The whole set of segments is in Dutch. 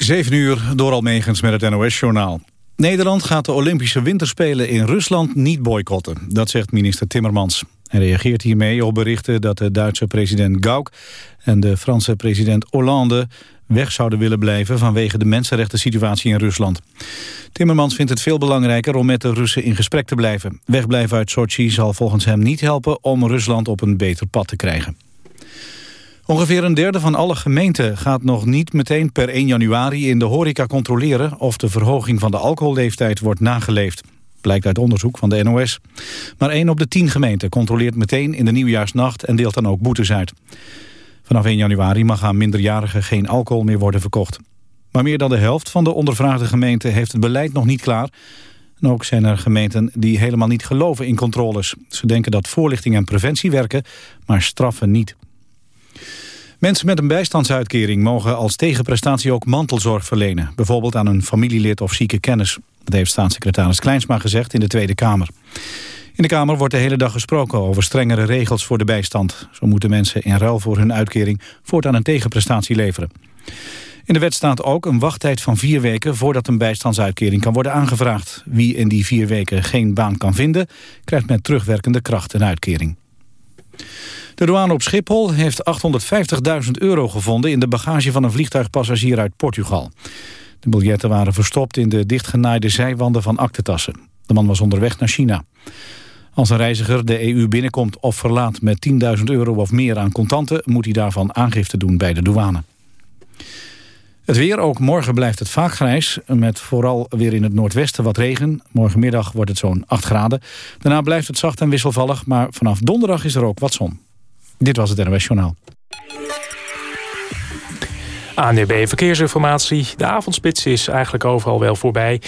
7 uur door Almegens met het NOS-journaal. Nederland gaat de Olympische Winterspelen in Rusland niet boycotten. Dat zegt minister Timmermans. Hij reageert hiermee op berichten dat de Duitse president Gauck... en de Franse president Hollande weg zouden willen blijven... vanwege de mensenrechten situatie in Rusland. Timmermans vindt het veel belangrijker om met de Russen in gesprek te blijven. Wegblijven uit Sochi zal volgens hem niet helpen om Rusland op een beter pad te krijgen. Ongeveer een derde van alle gemeenten gaat nog niet meteen per 1 januari in de horeca controleren of de verhoging van de alcoholleeftijd wordt nageleefd. Blijkt uit onderzoek van de NOS. Maar 1 op de 10 gemeenten controleert meteen in de nieuwjaarsnacht en deelt dan ook boetes uit. Vanaf 1 januari mag aan minderjarigen geen alcohol meer worden verkocht. Maar meer dan de helft van de ondervraagde gemeenten heeft het beleid nog niet klaar. En ook zijn er gemeenten die helemaal niet geloven in controles. Ze denken dat voorlichting en preventie werken, maar straffen niet. Mensen met een bijstandsuitkering mogen als tegenprestatie ook mantelzorg verlenen. Bijvoorbeeld aan een familielid of zieke kennis. Dat heeft staatssecretaris Kleinsma gezegd in de Tweede Kamer. In de Kamer wordt de hele dag gesproken over strengere regels voor de bijstand. Zo moeten mensen in ruil voor hun uitkering voortaan een tegenprestatie leveren. In de wet staat ook een wachttijd van vier weken voordat een bijstandsuitkering kan worden aangevraagd. Wie in die vier weken geen baan kan vinden, krijgt met terugwerkende kracht een uitkering. De douane op Schiphol heeft 850.000 euro gevonden... in de bagage van een vliegtuigpassagier uit Portugal. De biljetten waren verstopt in de dichtgenaaide zijwanden van aktetassen. De man was onderweg naar China. Als een reiziger de EU binnenkomt of verlaat met 10.000 euro of meer aan contanten... moet hij daarvan aangifte doen bij de douane. Het weer, ook morgen blijft het vaak grijs... met vooral weer in het noordwesten wat regen. Morgenmiddag wordt het zo'n 8 graden. Daarna blijft het zacht en wisselvallig... maar vanaf donderdag is er ook wat zon. Dit was het NOS Journaal. ANDB Verkeersinformatie. De avondspits is eigenlijk overal wel voorbij.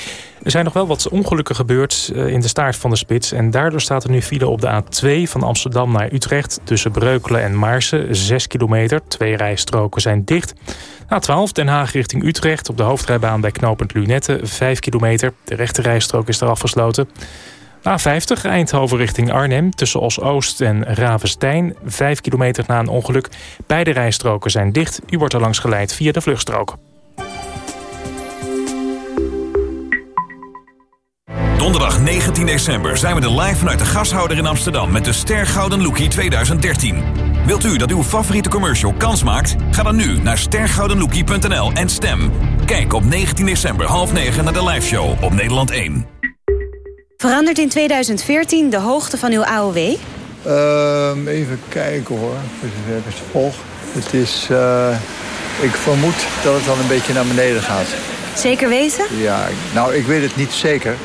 Er zijn nog wel wat ongelukken gebeurd eh, in de staart van de spits. En daardoor staat er nu file op de A2 van Amsterdam naar Utrecht... tussen Breukelen en Maarsen, 6 kilometer. Twee rijstroken zijn dicht. A12 Den Haag richting Utrecht op de hoofdrijbaan bij knooppunt Lunette, 5 kilometer. De rechte rijstrook is er afgesloten. A50 Eindhoven richting Arnhem tussen Os-Oost en Ravenstein. 5 kilometer na een ongeluk. Beide rijstroken zijn dicht. U wordt er langs geleid via de vluchtstrook. Donderdag 19 december zijn we er live vanuit de gashouder in Amsterdam... met de Ster Gouden Lookie 2013. Wilt u dat uw favoriete commercial kans maakt? Ga dan nu naar stergoudenlookie.nl en stem. Kijk op 19 december half 9 naar de liveshow op Nederland 1. Verandert in 2014 de hoogte van uw AOW? Ehm, even kijken hoor, even volg. Het is, uh, ik vermoed dat het dan een beetje naar beneden gaat. Zeker weten? Ja, nou ik weet het niet zeker.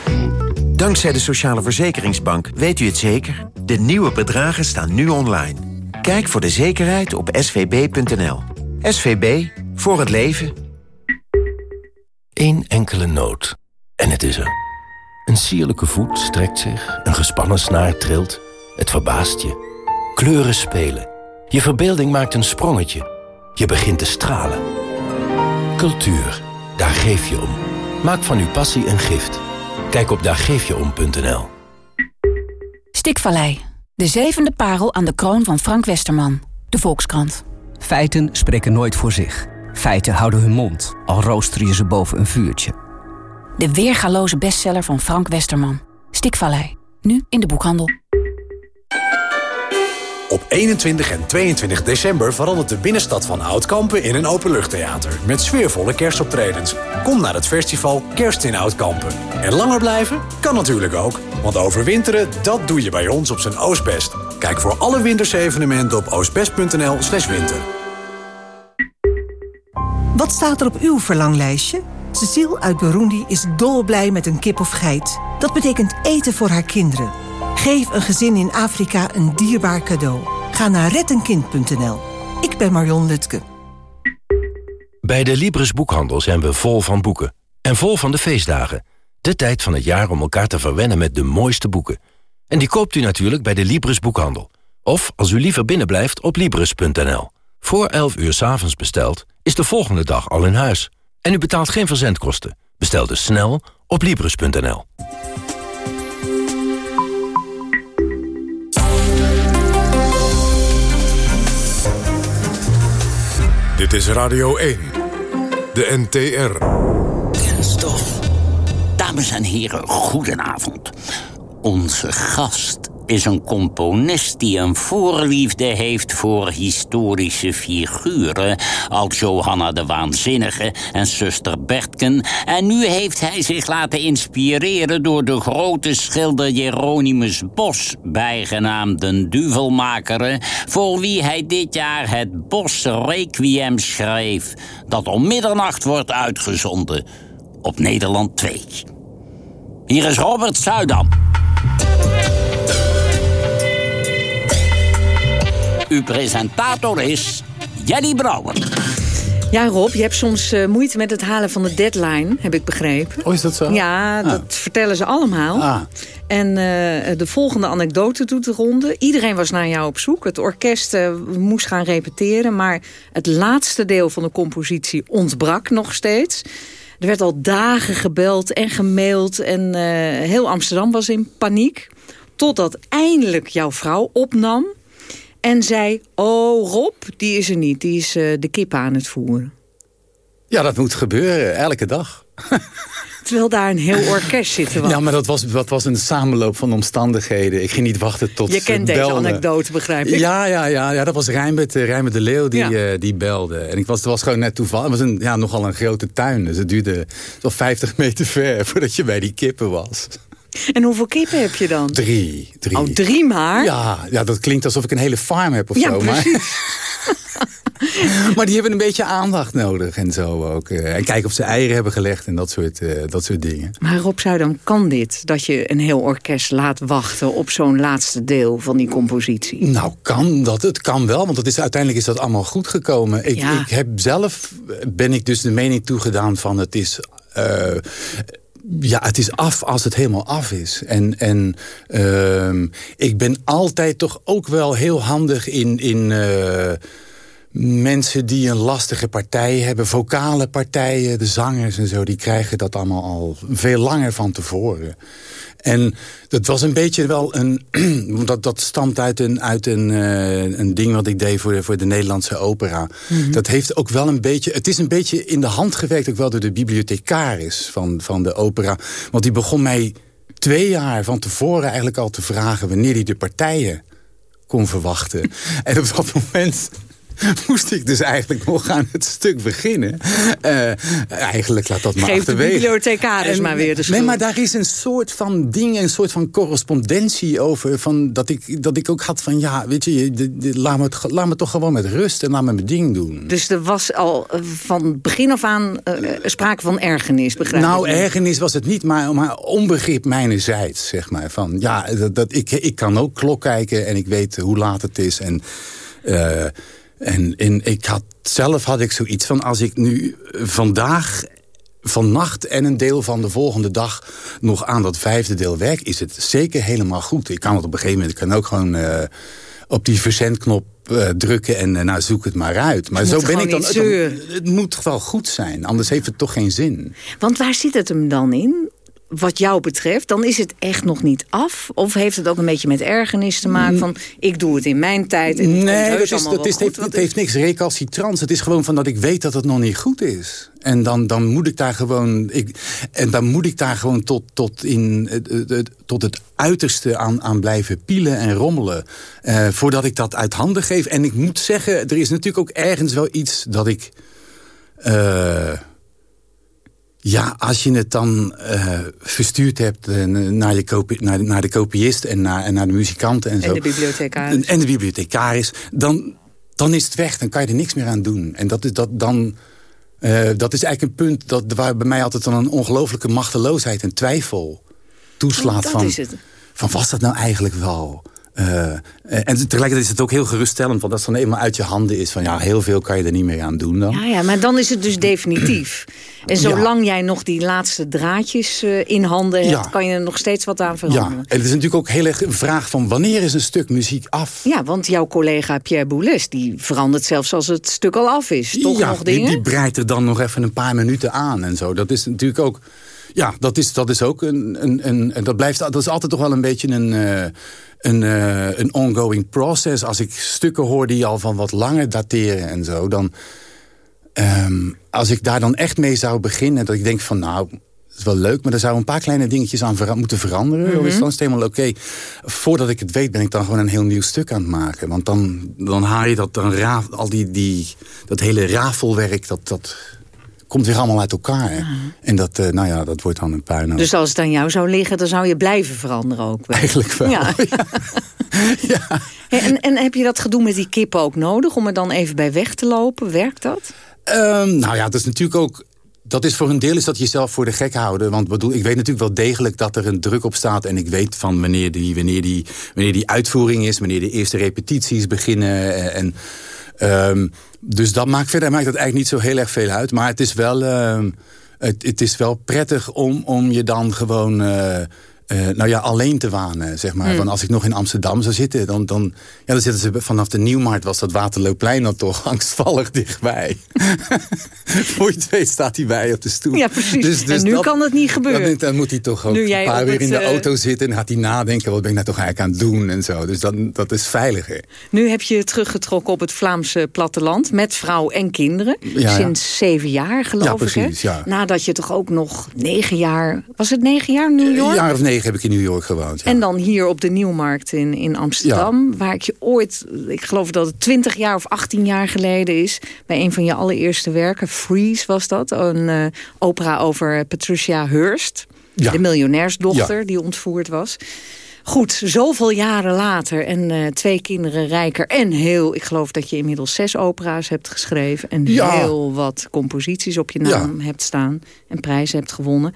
Dankzij de Sociale Verzekeringsbank weet u het zeker. De nieuwe bedragen staan nu online. Kijk voor de zekerheid op svb.nl. SVB, voor het leven. Eén enkele noot. En het is er. Een sierlijke voet strekt zich, een gespannen snaar trilt. Het verbaast je. Kleuren spelen. Je verbeelding maakt een sprongetje. Je begint te stralen. Cultuur, daar geef je om. Maak van uw passie een gift. Kijk op daargeefjeom.nl Stikvallei. De zevende parel aan de kroon van Frank Westerman. De Volkskrant. Feiten spreken nooit voor zich. Feiten houden hun mond, al rooster je ze boven een vuurtje. De weergaloze bestseller van Frank Westerman. Stikvallei. Nu in de boekhandel. Op 21 en 22 december verandert de binnenstad van Oudkampen in een openluchttheater. Met sfeervolle kerstoptredens. Kom naar het festival Kerst in Oudkampen. En langer blijven? Kan natuurlijk ook. Want overwinteren, dat doe je bij ons op zijn Oostbest. Kijk voor alle winterse evenementen op oostbest.nl slash winter. Wat staat er op uw verlanglijstje? Cecile uit Burundi is dolblij met een kip of geit. Dat betekent eten voor haar kinderen. Geef een gezin in Afrika een dierbaar cadeau. Ga naar rettenkind.nl. Ik ben Marion Lutke. Bij de Libris Boekhandel zijn we vol van boeken. En vol van de feestdagen. De tijd van het jaar om elkaar te verwennen met de mooiste boeken. En die koopt u natuurlijk bij de Libris Boekhandel. Of, als u liever binnenblijft, op Libris.nl. Voor 11 uur s avonds besteld, is de volgende dag al in huis. En u betaalt geen verzendkosten. Bestel dus snel op Libris.nl. Dit is Radio 1. de NTR. Kenstof. Dames en heren, goedenavond. Onze gast is een componist die een voorliefde heeft voor historische figuren... als Johanna de Waanzinnige en zuster Bertken. En nu heeft hij zich laten inspireren door de grote schilder Jeronimus Bos... bijgenaamd de Duvelmaker, voor wie hij dit jaar het Bos Requiem schreef... dat om middernacht wordt uitgezonden op Nederland 2. Hier is Robert Zuidam. Uw presentator is Jenny Brouwer. Ja, Rob, je hebt soms uh, moeite met het halen van de deadline, heb ik begrepen. Oh, is dat zo? Ja, ah. dat vertellen ze allemaal. Ah. En uh, de volgende anekdote doet de ronde. Iedereen was naar jou op zoek. Het orkest uh, moest gaan repeteren. Maar het laatste deel van de compositie ontbrak nog steeds. Er werd al dagen gebeld en gemaild. En heel Amsterdam was in paniek. Totdat eindelijk jouw vrouw opnam en zei, oh Rob, die is er niet. Die is uh, de kip aan het voeren. Ja, dat moet gebeuren, elke dag. Terwijl daar een heel orkest zit. Ja, maar dat was, dat was een samenloop van omstandigheden. Ik ging niet wachten tot Je kent deze anekdote, begrijp ik? Ja, ja, ja, ja dat was Rijnbert, uh, Rijnbert de Leeuw die, ja. uh, die belde. En ik was, het was gewoon net toevallig. Het was een, ja, nogal een grote tuin. Dus het duurde zo'n 50 meter ver voordat je bij die kippen was. En hoeveel kippen heb je dan? Drie. drie. Oh, drie maar? Ja, ja, dat klinkt alsof ik een hele farm heb of ja, zo. Precies. Maar, maar die hebben een beetje aandacht nodig en zo ook. En kijken of ze eieren hebben gelegd en dat soort, uh, dat soort dingen. Maar Rob Zuidam, kan dit? Dat je een heel orkest laat wachten op zo'n laatste deel van die compositie? Nou, kan dat. Het kan wel, want het is, uiteindelijk is dat allemaal goed gekomen. Ik, Ja. ik heb zelf, ben ik dus de mening toegedaan van het is... eh, ja, het is af als het helemaal af is. En, en ehm, ik ben altijd toch ook wel heel handig in... in eh, mensen die een lastige partij hebben, vocale partijen, de zangers en zo... die krijgen dat allemaal al veel langer van tevoren. En dat was een beetje wel een... dat, dat stamt uit een, uit een, uh, een ding wat ik deed voor, voor de Nederlandse opera. Mm -hmm. Dat heeft ook wel een beetje... Het is een beetje in de hand gewerkt ook wel door de bibliothecaris van, van de opera. Want die begon mij twee jaar van tevoren eigenlijk al te vragen... wanneer hij de partijen kon verwachten. en op dat moment moest ik dus eigenlijk nog aan het stuk beginnen. Uh, eigenlijk laat dat maar Geef achterwege. de bibliothecaris maar weer de schuld. Nee, maar daar is een soort van ding, een soort van correspondentie over. Van dat, ik, dat ik ook had van, ja, weet je, de, de, laat, me het, laat me toch gewoon met rust en laat me mijn ding doen. Dus er was al van begin af aan uh, sprake van ergernis, begrijp? Nou, ergernis was het niet, maar, maar onbegrip mijnerzijds, zeg maar. Van, ja, dat, dat, ik, ik kan ook klok kijken en ik weet hoe laat het is en... Uh, en, en ik had, zelf had ik zoiets van, als ik nu vandaag, vannacht en een deel van de volgende dag nog aan dat vijfde deel werk, is het zeker helemaal goed. Ik kan het op een gegeven moment, ik kan ook gewoon uh, op die verzendknop uh, drukken en uh, nou zoek het maar uit. Maar zo ben ik dan, dan. Het moet wel goed zijn, anders heeft het toch geen zin. Want waar zit het hem dan in? Wat jou betreft, dan is het echt nog niet af? Of heeft het ook een beetje met ergernis te maken van... ik doe het in mijn tijd en nee, dat is, dat goed, is, het, heeft, het heeft niks recalcitrants. Het is gewoon van dat ik weet dat het nog niet goed is. En dan, dan moet ik daar gewoon... Ik, en dan moet ik daar gewoon tot, tot, in, tot het uiterste aan, aan blijven pielen en rommelen. Uh, voordat ik dat uit handen geef. En ik moet zeggen, er is natuurlijk ook ergens wel iets dat ik... Ja, als je het dan uh, verstuurd hebt uh, naar, je kopie, naar, naar, de kopiist en naar, en naar de muzikanten en zo. En de bibliothecaris. En de bibliothecaris. Dan, dan is het weg, dan kan je er niks meer aan doen. En dat is, dat, dan, uh, dat is eigenlijk een punt dat, waar bij mij altijd dan een ongelofelijke machteloosheid en twijfel toeslaat. Oh, van, is het. van was dat nou eigenlijk wel... Uh, en tegelijkertijd is het ook heel geruststellend... want dat het dan eenmaal uit je handen is... van ja, heel veel kan je er niet meer aan doen dan. Ja, ja maar dan is het dus definitief. En zolang ja. jij nog die laatste draadjes uh, in handen hebt... Ja. kan je er nog steeds wat aan veranderen. Ja, en het is natuurlijk ook heel erg een vraag van... wanneer is een stuk muziek af? Ja, want jouw collega Pierre Boulez... die verandert zelfs als het stuk al af is. Toch ja, nog dingen? Die, die breidt er dan nog even een paar minuten aan en zo. Dat is natuurlijk ook... Ja, dat is, dat is ook een, een, een, dat, blijft, dat is altijd toch wel een beetje een... Uh, een, uh, een ongoing process. Als ik stukken hoor die al van wat langer dateren en zo... dan, ehm, als ik daar dan echt mee zou beginnen... dat ik denk van nou, het is wel leuk... maar er zouden een paar kleine dingetjes aan moeten veranderen. Mm is dan is helemaal oké. Voordat ik het weet ben ik dan gewoon een heel nieuw stuk aan het maken. Want dan, dan haal je dat, dan raaf, al die, die, dat hele rafelwerk... dat, dat komt weer allemaal uit elkaar. En dat, uh, nou ja, dat wordt dan een puin. Dus als het aan jou zou liggen, dan zou je blijven veranderen ook? Wel. Eigenlijk wel, ja. ja. En, en heb je dat gedoe met die kippen ook nodig... om er dan even bij weg te lopen? Werkt dat? Um, nou ja, dat is natuurlijk ook dat is voor een deel is dat jezelf voor de gek houden. Want bedoel, ik weet natuurlijk wel degelijk dat er een druk op staat. En ik weet van wanneer die, wanneer die, wanneer die uitvoering is. Wanneer de eerste repetities beginnen. Eh, en, um, dus dat maakt verder maakt dat eigenlijk niet zo heel erg veel uit. Maar het is wel, uh, het, het, is wel prettig om, om je dan gewoon... Uh, uh, nou ja, alleen te wanen, zeg maar. Mm. Want als ik nog in Amsterdam zou zitten, dan, dan, ja, dan zitten ze vanaf de Nieuwmarkt was dat Waterlooplein dan toch angstvallig dichtbij. Voor je twee staat hij bij op de stoel. Ja, precies. Dus, dus en nu kan het niet gebeuren. Dan, dan moet hij toch ook een paar weer in de uh... auto zitten en gaat hij nadenken, wat ben ik nou toch eigenlijk aan het doen en zo. Dus dan, dat is veiliger. Nu heb je teruggetrokken op het Vlaamse platteland met vrouw en kinderen. Ja, Sinds zeven jaar, geloof ja, precies, ik. Ja. Nadat je toch ook nog negen jaar, was het negen jaar New York? Een jaar of negen heb ik in New York gewoond. En dan hier op de Nieuwmarkt in, in Amsterdam. Waar ik je ooit, ik geloof dat het 20 jaar of 18 jaar geleden is. Bij een van je allereerste werken, Freeze was dat. Een uh, opera over Patricia Hearst. De miljonairsdochter die ontvoerd was. Goed, zoveel jaren later en uh, twee kinderen rijker en heel... ik geloof dat je inmiddels zes opera's hebt geschreven... en heel wat composities op je naam hebt staan en prijzen hebt gewonnen.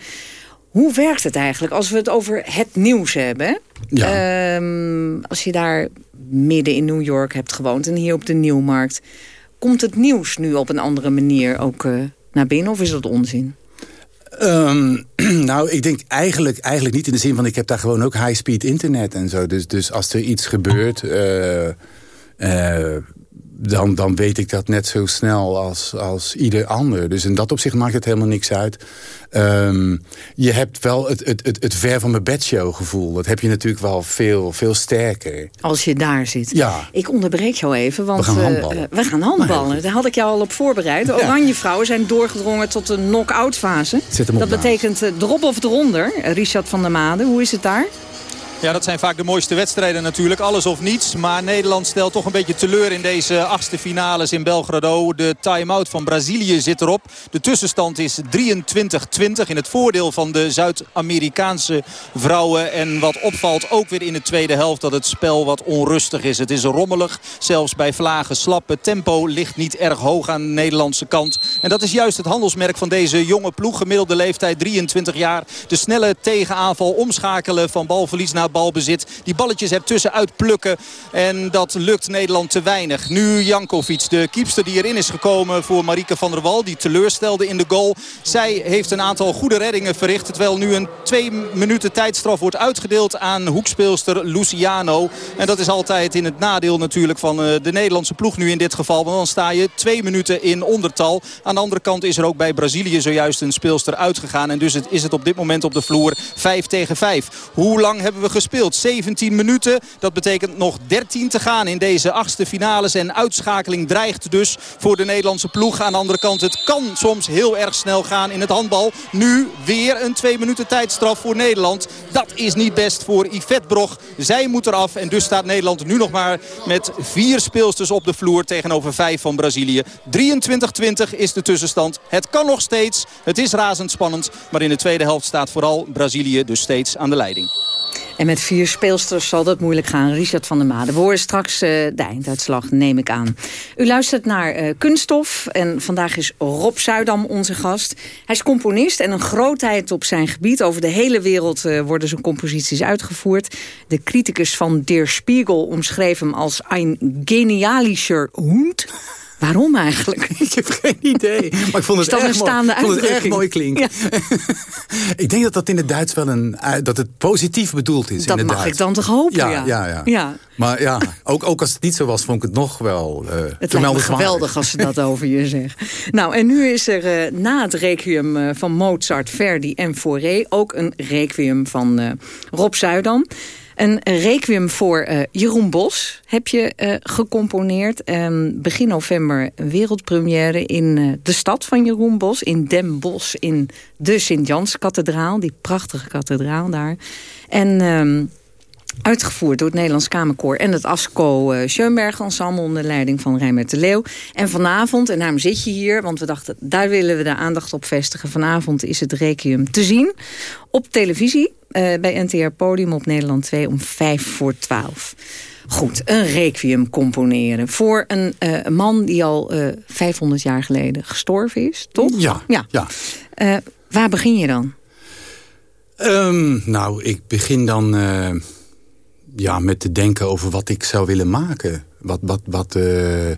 Hoe werkt het eigenlijk als we het over het nieuws hebben? Ja. Um, als je daar midden in New York hebt gewoond en hier op de Nieuwmarkt... komt het nieuws nu op een andere manier ook uh, naar binnen of is dat onzin? Um, nou, ik denk eigenlijk, eigenlijk niet in de zin van... ik heb daar gewoon ook high-speed internet en zo. Dus, dus als er iets gebeurt... Uh, uh, dan, dan weet ik dat net zo snel als, als ieder ander. Dus in dat opzicht maakt het helemaal niks uit. Um, je hebt wel het, het, het, het ver van mijn bedshow gevoel. Dat heb je natuurlijk wel veel, veel sterker. Als je daar zit. Ja. Ik onderbreek jou even, want we gaan handballen. Uh, we gaan handballen. Daar had ik jou al op voorbereid. De Oranje vrouwen zijn doorgedrongen tot de knock-out fase. Dat betekent uh, drop of eronder. Richard van der Made, hoe is het daar? Ja, dat zijn vaak de mooiste wedstrijden natuurlijk. Alles of niets. Maar Nederland stelt toch een beetje teleur in deze achtste finales in Belgrado. De time-out van Brazilië zit erop. De tussenstand is 23-20 in het voordeel van de Zuid-Amerikaanse vrouwen. En wat opvalt ook weer in de tweede helft dat het spel wat onrustig is. Het is rommelig, zelfs bij vlagen slap. Het tempo ligt niet erg hoog aan de Nederlandse kant. En dat is juist het handelsmerk van deze jonge ploeg. Gemiddelde leeftijd 23 jaar. De snelle tegenaanval omschakelen van balverlies naar balbezit. Die balletjes er tussenuit plukken. En dat lukt Nederland te weinig. Nu Jankovic, de kiepster die erin is gekomen voor Marike van der Wal. Die teleurstelde in de goal. Zij heeft een aantal goede reddingen verricht. Terwijl nu een twee minuten tijdstraf wordt uitgedeeld aan hoekspeelster Luciano. En dat is altijd in het nadeel natuurlijk van eh, de Nederlandse ploeg nu in dit geval. Want dan sta je twee minuten in ondertal. Aan de andere kant is er ook bij Brazilië zojuist een speelster uitgegaan. En dus is het op dit moment op de vloer 5 tegen 5. Hoe lang hebben we gespeeld. 17 minuten. Dat betekent nog 13 te gaan in deze achtste finales. En uitschakeling dreigt dus voor de Nederlandse ploeg. Aan de andere kant, het kan soms heel erg snel gaan in het handbal. Nu weer een 2 minuten tijdstraf voor Nederland. Dat is niet best voor Yvette Brog. Zij moet eraf en dus staat Nederland nu nog maar met vier speelsters op de vloer tegenover vijf van Brazilië. 23-20 is de tussenstand. Het kan nog steeds. Het is razendspannend. Maar in de tweede helft staat vooral Brazilië dus steeds aan de leiding. En met vier speelsters zal dat moeilijk gaan. Richard van der Made. We horen straks uh, de einduitslag, neem ik aan. U luistert naar uh, Kunststof. En vandaag is Rob Zuidam onze gast. Hij is componist en een grootheid op zijn gebied. Over de hele wereld uh, worden zijn composities uitgevoerd. De criticus van Der Spiegel omschreef hem als een genialischer Hund. Waarom eigenlijk? Ik heb geen idee. Maar ik vond het, erg, mooi, vond het erg mooi klinken. Ja. ik denk dat dat in het Duits wel een... dat het positief bedoeld is Dat in het mag Duits. ik dan toch hopen, ja. Ja, ja, ja. ja. Maar ja, ook, ook als het niet zo was, vond ik het nog wel uh, Het lijkt me geweldig als ze dat over je zeggen. Nou, en nu is er uh, na het requiem uh, van Mozart, Verdi en Fauré... ook een requiem van Rob Zuidam. Een requiem voor uh, Jeroen Bos heb je uh, gecomponeerd. Um, begin november wereldpremière in uh, de stad van Jeroen Bos. In Den Bosch, in de Sint-Jans-kathedraal. Die prachtige kathedraal daar. En... Um, Uitgevoerd door het Nederlands Kamerkoor en het ASCO uh, Schoenberg Ensemble onder leiding van Rijmer de Leeuw. En vanavond, en daarom zit je hier, want we dachten daar willen we de aandacht op vestigen. Vanavond is het Requiem te zien op televisie uh, bij NTR Podium op Nederland 2 om 5 voor 12. Goed, een requiem componeren voor een uh, man die al 500 jaar geleden gestorven is, toch? Ja. ja. ja. waar begin je dan? Um, nou, ik begin dan ja, met te denken over wat ik zou willen maken. Wat, wat, wat, uh,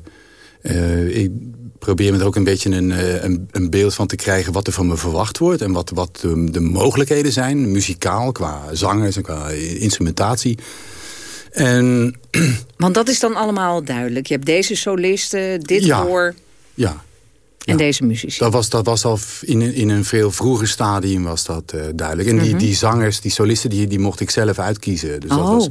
uh, ik probeer me er ook een beetje een, uh, een, een, beeld van te krijgen... wat er van me verwacht wordt en wat, wat de, de mogelijkheden zijn. Muzikaal, qua zangers en qua instrumentatie. En, Want dat is dan allemaal duidelijk. Je hebt deze solisten, dit ja, koor... Ja, en deze muzici. Dat was, dat was al in, in een veel vroeger stadium was dat uh, duidelijk. En die, mm -hmm. die zangers, die solisten, die, die mocht ik zelf uitkiezen. Dus oh. dat, was,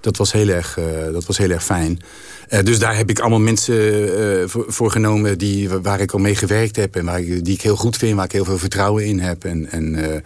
dat, was heel erg, uh, dat was heel erg fijn. Uh, dus daar heb ik allemaal mensen voor, voor, genomen die, waar ik al mee gewerkt heb. En waar ik, die ik heel goed vind, waar ik heel veel vertrouwen in heb. En, en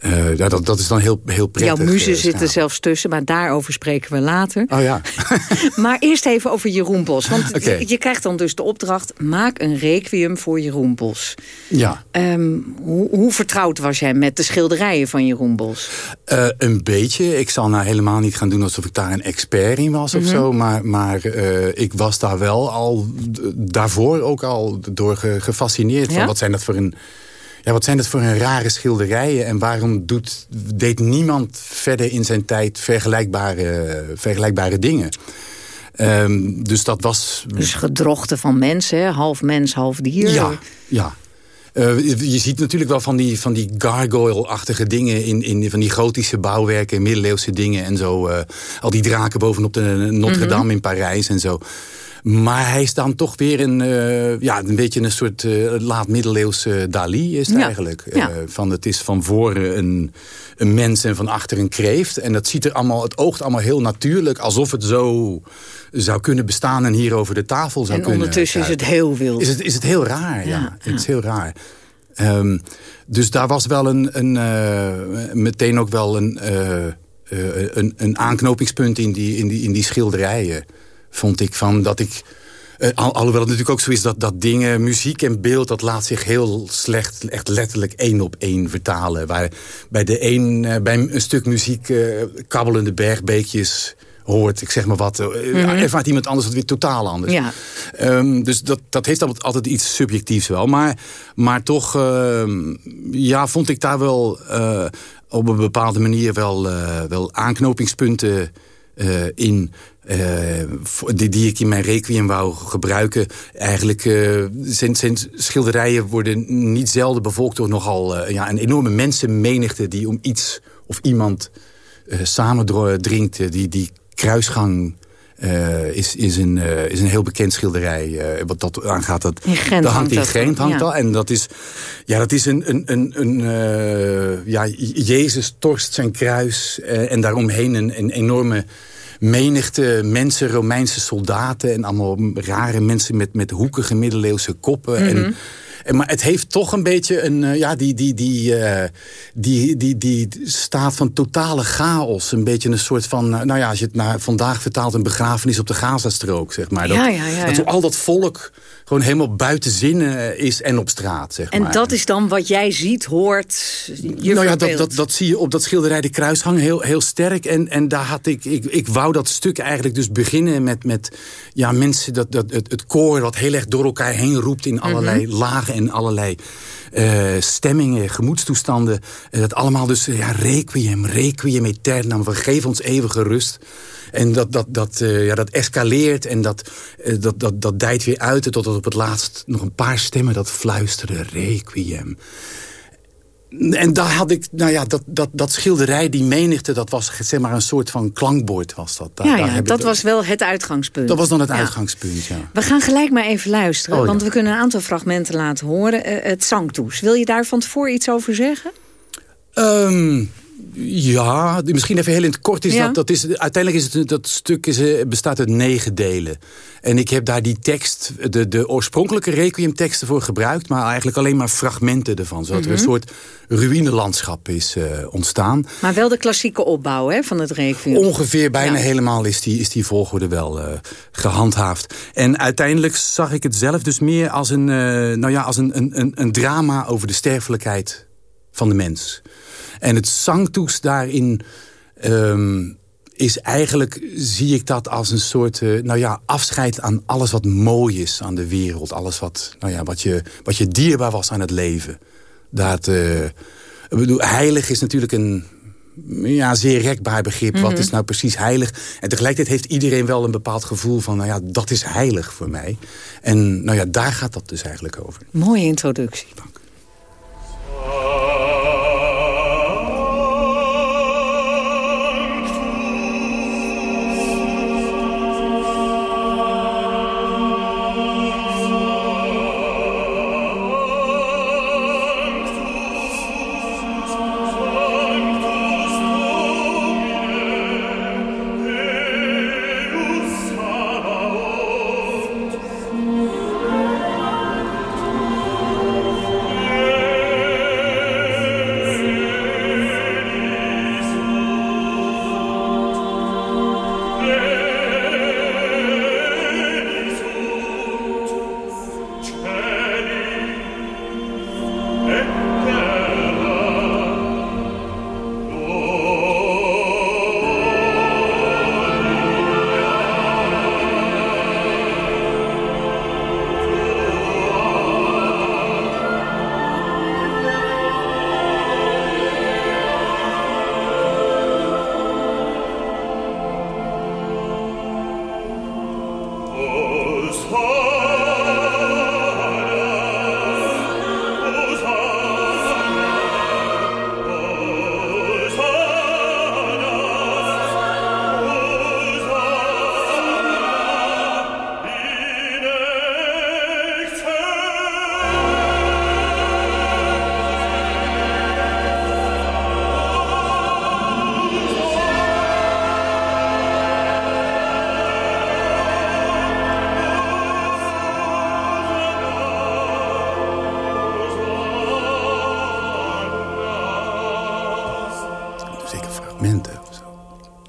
uh, ja, dat, dat is dan heel, heel prettig. Jouw muzen zitten zelfs tussen, maar daarover spreken we later. Oh ja. maar eerst even over Jeroen Bos. Want okay. je, krijgt dan dus de opdracht... maak een requiem voor Jeroen Bos. Ja. Um, hoe, hoe, vertrouwd was jij met de schilderijen van Jeroen Bos? Uh, een beetje. Ik zal nou helemaal niet gaan doen alsof ik daar een expert in was mm -hmm. of zo. Maar, maar uh, ik was daar wel al daarvoor ook al door ge, gefascineerd. Ja? Van wat zijn dat voor een ja, wat zijn dat voor een rare schilderijen? En waarom doet, deed niemand verder in zijn tijd vergelijkbare, vergelijkbare dingen? Um, dus dat was... Dus gedrochten van mensen, half mens, half dier. Ja, ja. Uh, je ziet natuurlijk wel van die, van die gargoyle-achtige dingen... In, in van die gotische bouwwerken, middeleeuwse dingen en zo. Uh, al die draken bovenop de Notre-Dame mm -hmm. in Parijs en zo. Maar hij is dan toch weer een, uh, ja, een beetje een soort uh, laat-middeleeuwse Dali is het ja. eigenlijk. Ja. Uh, van, het is van voren een, een mens en van achter een kreeft. En dat ziet er allemaal, het oogt allemaal heel natuurlijk. Alsof het zo zou kunnen bestaan en hier over de tafel zou en kunnen. En ondertussen is het heel wild. Is het, is het heel raar, ja. ja. Het is heel raar. Um, dus daar was wel een, een meteen ook wel een, een, een aanknopingspunt in die, in die, in die schilderijen vond ik van dat ik... Uh, al, alhoewel het natuurlijk ook zo is dat, dat dingen, muziek en beeld... dat laat zich heel slecht, echt letterlijk één op één vertalen. Waar bij, de een, uh, bij een stuk muziek uh, kabbelende bergbeekjes hoort, ik zeg maar wat... Mm -hmm. ervaart iemand anders het weer totaal anders. Ja. Um, dus dat, dat heeft altijd, altijd iets subjectiefs wel. Maar, maar toch uh, ja, vond ik daar wel op een bepaalde manier wel, wel aanknopingspunten in... Uh, die, die ik in mijn requiem wou gebruiken. Eigenlijk uh, zijn, zijn schilderijen worden niet zelden bevolkt door nogal uh, ja, een enorme mensenmenigte die om iets of iemand samendringt. Die, die kruisgang is, is, een, is een heel bekend schilderij. wat dat aangaat. Dat, dat hangt in Gent hangt ja. al. En dat is, ja, dat is een, een, een, een ja, Jezus torst zijn kruis. en daaromheen een, een enorme menigte mensen, Romeinse soldaten... en allemaal rare mensen met, met hoekige middeleeuwse koppen. Mm -hmm. en, en, maar het heeft toch een beetje een, uh, ja, die, die, die, uh, die, die, die staat van totale chaos. Een beetje een soort van, uh, nou ja, als je het naar vandaag vertaalt... een begrafenis op de Gazastrook, zeg maar. Dat, ja, ja, ja, dat al dat volk gewoon helemaal buiten zinnen is en op straat, zeg en maar. dat is dan wat jij ziet, hoort, je Nou ja, dat, dat, dat zie je op dat schilderij De Kruishang heel, heel sterk. En, en daar had ik, ik, ik wou dat stuk eigenlijk dus beginnen met, met ja, mensen, dat, dat, het, het koor wat heel erg door elkaar heen roept in allerlei mm -hmm. lagen en allerlei uh, stemmingen, gemoedstoestanden. Uh, dat allemaal dus, ja, requiem, requiem aeternam, vergeef ons eeuwige rust. En dat, dat, dat, uh, ja, dat escaleert en dat, uh, dat, dat, dat dijt weer uit... totdat op het laatst nog een paar stemmen dat fluisteren. Requiem. En daar had ik, nou ja, dat, dat, dat schilderij, die menigte... dat was zeg maar een soort van klankbord was dat. Daar, ja, daar ja dat was wel het uitgangspunt. Dat was dan het ja. uitgangspunt, ja. We gaan gelijk maar even luisteren, oh, want ja. we kunnen een aantal fragmenten laten horen. Uh, het zangtoes, wil je daar van tevoren iets over zeggen? Um, Ja, misschien even heel in het kort. Is dat, dat is, uiteindelijk is het, dat stuk is, eh, bestaat uit negen delen. En ik heb daar die tekst, de, de oorspronkelijke requiem teksten voor gebruikt... maar eigenlijk alleen maar fragmenten ervan. Zodat er een mhm. soort ruïnelandschap is uh, ontstaan. Maar wel de klassieke opbouw hè, van het requiem. Ongeveer bijna helemaal is die, is die volgorde wel uh, gehandhaafd. En uiteindelijk zag ik het zelf dus meer als een, uh, nou ja, als een, een, een drama... over de sterfelijkheid van de mens. En het zangtoes daarin... Um, is eigenlijk, zie ik dat als een soort uh, nou ja, afscheid aan alles wat mooi is aan de wereld. Alles wat, nou ja, wat, je, wat je dierbaar was aan het leven. Dat, uh, ik bedoel, heilig is natuurlijk een ja, zeer rekbaar begrip. Wat mhm. is nou precies heilig? En tegelijkertijd heeft iedereen wel een bepaald gevoel van... nou ja, dat is heilig voor mij. En nou ja, daar gaat dat dus eigenlijk over. Mooie introductie.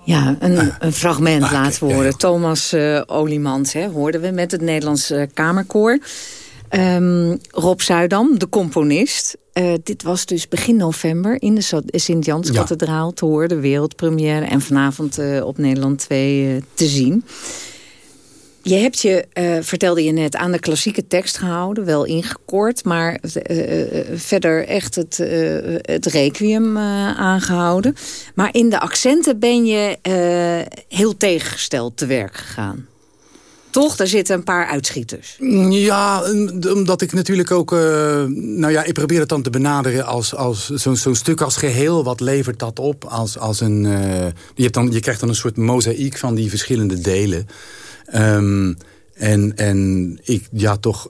Ja, een, ah. een fragment ah, laten horen. Thomas uh, Olimans hè, hoorden we met het Nederlands uh, Kamerkoor. Um, Rob Zuidam, de componist. Uh, dit was dus begin november in de Sint-Jans-kathedraal te horen. De wereldpremière en vanavond op Nederland 2 te zien. Je hebt je, uh, vertelde je net, aan de klassieke tekst gehouden. Wel ingekort, maar uh, verder echt het, het requiem aangehouden. Maar in de accenten ben je heel tegengesteld te werk gegaan. Toch? Daar zitten een paar uitschieters. Ja, omdat ik natuurlijk ook... nou ja, ik probeer het dan te benaderen als, als zo'n zo'n stuk als geheel. Wat levert dat op? Als, als een, je, hebt dan, je krijgt dan een soort mozaïek van die verschillende delen. Um, en, en ik, ja, toch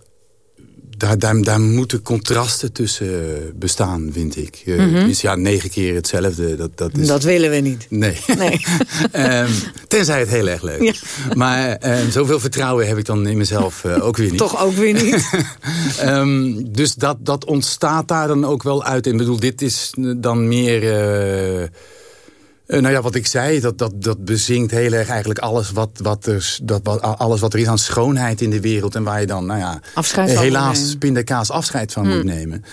daar, daar, daar, moeten contrasten tussen bestaan, vind ik. Mm Dus ja, negen keer hetzelfde. Dat, dat, is... dat willen we niet. Nee. nee. um, tenzij het heel erg leuk is. Maar um, zoveel vertrouwen heb ik dan in mezelf uh, ook weer niet. Toch ook weer niet. um, dus dat, dat ontstaat daar dan ook wel uit. Ik bedoel, dit is dan meer... Uh, uh, nou ja, wat ik zei, dat, dat, dat bezinkt heel erg eigenlijk alles wat, wat, er, dat, wat, alles wat er is aan schoonheid in de wereld. En waar je dan, nou ja, afscheid helaas pindakaas afscheid van moet hmm. nemen.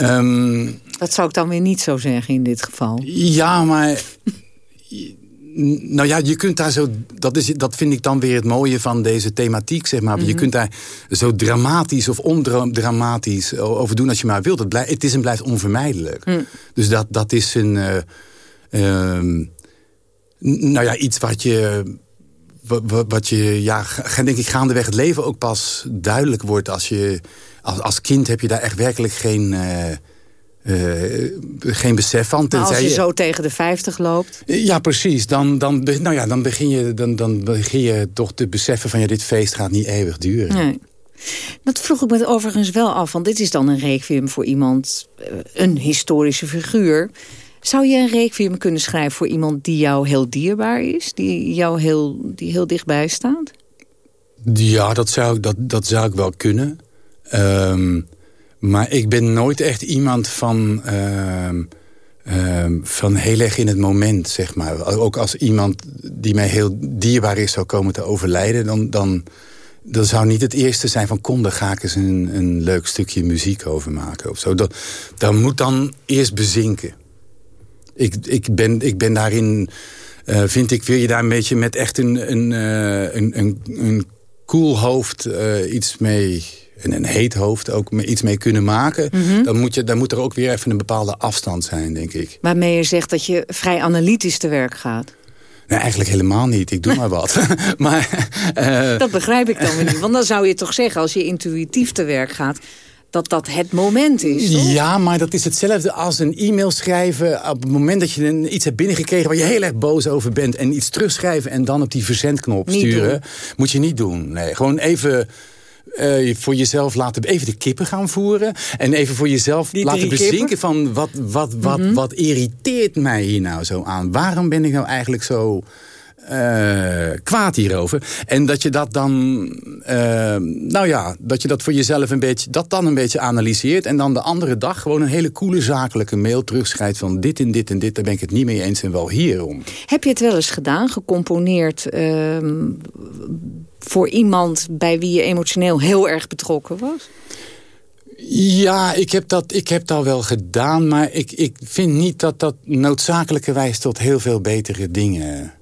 Um, dat zou ik dan weer niet zo zeggen in dit geval. Ja, maar... nou ja, je kunt daar zo... Dat, is, dat vind ik dan weer het mooie van deze thematiek, zeg maar. Je mhm. kunt daar zo dramatisch of ondramatisch over doen als je maar wilt. Het, blijft, het is en blijft onvermijdelijk. Hmm. Dus dat, dat is een... Uh, Ehm, nou ja, iets wat je, wat, wat je ja, denk ik gaandeweg het leven ook pas duidelijk wordt. Als, je, als, als kind heb je daar echt werkelijk geen... Uh, uh, geen besef van. Maar als je, zo tegen de 50 loopt? Ja, precies. Dan, dan, nou ja, dan, begin je, dan, dan begin je toch te beseffen van... Ja, dit feest gaat niet eeuwig duren. Nee. Dat vroeg ik me overigens wel af. Want dit is dan een requiem voor iemand, een historische figuur Zou je een requiem kunnen schrijven voor iemand die jou heel dierbaar is? Die jou heel, die heel dichtbij staat? Ja, dat zou, dat, dat zou ik wel kunnen. Ehm, maar ik ben nooit echt iemand van... Ehm, ehm, van heel erg in het moment, zeg maar. Ook als iemand die mij heel dierbaar is zou komen te overlijden... dan, dan, dan zou niet het eerste zijn van... kom, daar ga ik eens een, een leuk stukje muziek over maken. Of zo. Dat, dat moet dan eerst bezinken. Ik, ik, ben, ik ben daarin... Uh, vind ik, wil je daar een beetje met echt een, een, uh, een, een, een cool hoofd uh, iets mee en een heet hoofd ook iets mee kunnen maken... Mm -hmm. dan, moet je, dan moet er ook weer even een bepaalde afstand zijn, denk ik. Waarmee je zegt dat je vrij analytisch te werk gaat. Nee, eigenlijk helemaal niet. Ik doe maar wat. maar. Dat begrijp ik dan weer niet. Want dan zou je toch zeggen, als je intuïtief te werk gaat dat dat het moment is, toch? Ja, maar dat is hetzelfde als een e-mail schrijven... op het moment dat je een, iets hebt binnengekregen... waar je heel erg boos over bent... en iets terugschrijven en dan op die verzendknop niet sturen. Doen. Moet je niet doen. Nee, gewoon even... Uh, voor jezelf laten even de kippen gaan voeren. En even voor jezelf Die laten bezinken kippen? van wat, wat, wat, Mhm. wat irriteert mij hier nou zo aan? Waarom ben ik nou eigenlijk zo eh, kwaad hierover? En dat je dat dan, eh, nou ja, dat je dat voor jezelf een beetje, dat dan een beetje analyseert. En dan de andere dag gewoon een hele coole zakelijke mail terugschrijft van dit en dit en dit. Daar ben ik het niet mee eens en wel hierom. Heb je het wel eens gedaan, gecomponeerd ehm, voor iemand bij wie je emotioneel heel erg betrokken was? Ja, ik heb dat, ik heb dat wel gedaan. Maar ik, ik vind niet dat dat noodzakelijkerwijs tot heel veel betere dingen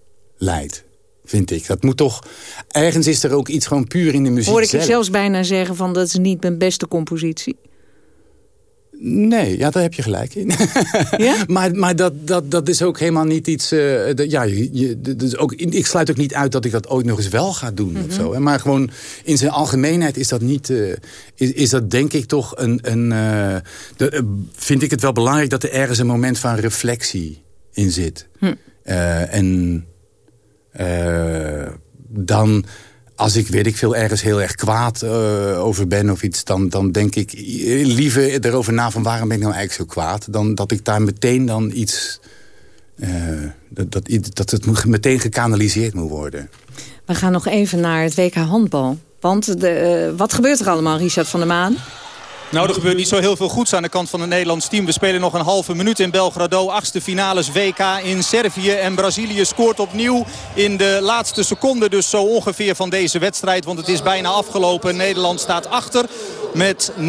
leidt. Vind ik. Dat moet toch... Ergens is er ook iets gewoon puur in de muziek Hoor ik je zelf. zelfs bijna zeggen van dat is niet mijn beste compositie. Nee, ja, daar heb je gelijk in. maar maar dat, dat, dat is ook helemaal niet iets... eh, dat- ja, je, je- is ook, ik sluit ook niet uit dat ik dat ooit nog eens wel ga doen. Mhm. of zo, hè. Maar gewoon in zijn algemeenheid is dat niet... eh, is, is dat denk ik toch een... een eh, de, vind ik het wel belangrijk dat er ergens een moment van reflectie in zit. Hm. En dan, als ik weet ik veel ergens heel erg kwaad eh, over ben of iets... Dan, dan denk ik eh, liever erover na van waarom ben ik nou eigenlijk zo kwaad... dan dat ik daar meteen dan iets... eh, dat, dat, dat het meteen gekanaliseerd moet worden. We gaan nog even naar het WK handbal. Want de, eh, wat gebeurt er allemaal, Richard van der Maan? Nou, er gebeurt niet zo heel veel goeds aan de kant van het Nederlands team. We spelen nog een halve minuut in Belgrado. Achtste finales WK in Servië. En Brazilië scoort opnieuw in de laatste seconde dus zo ongeveer van deze wedstrijd. Want het is bijna afgelopen. Nederland staat achter met 29-23.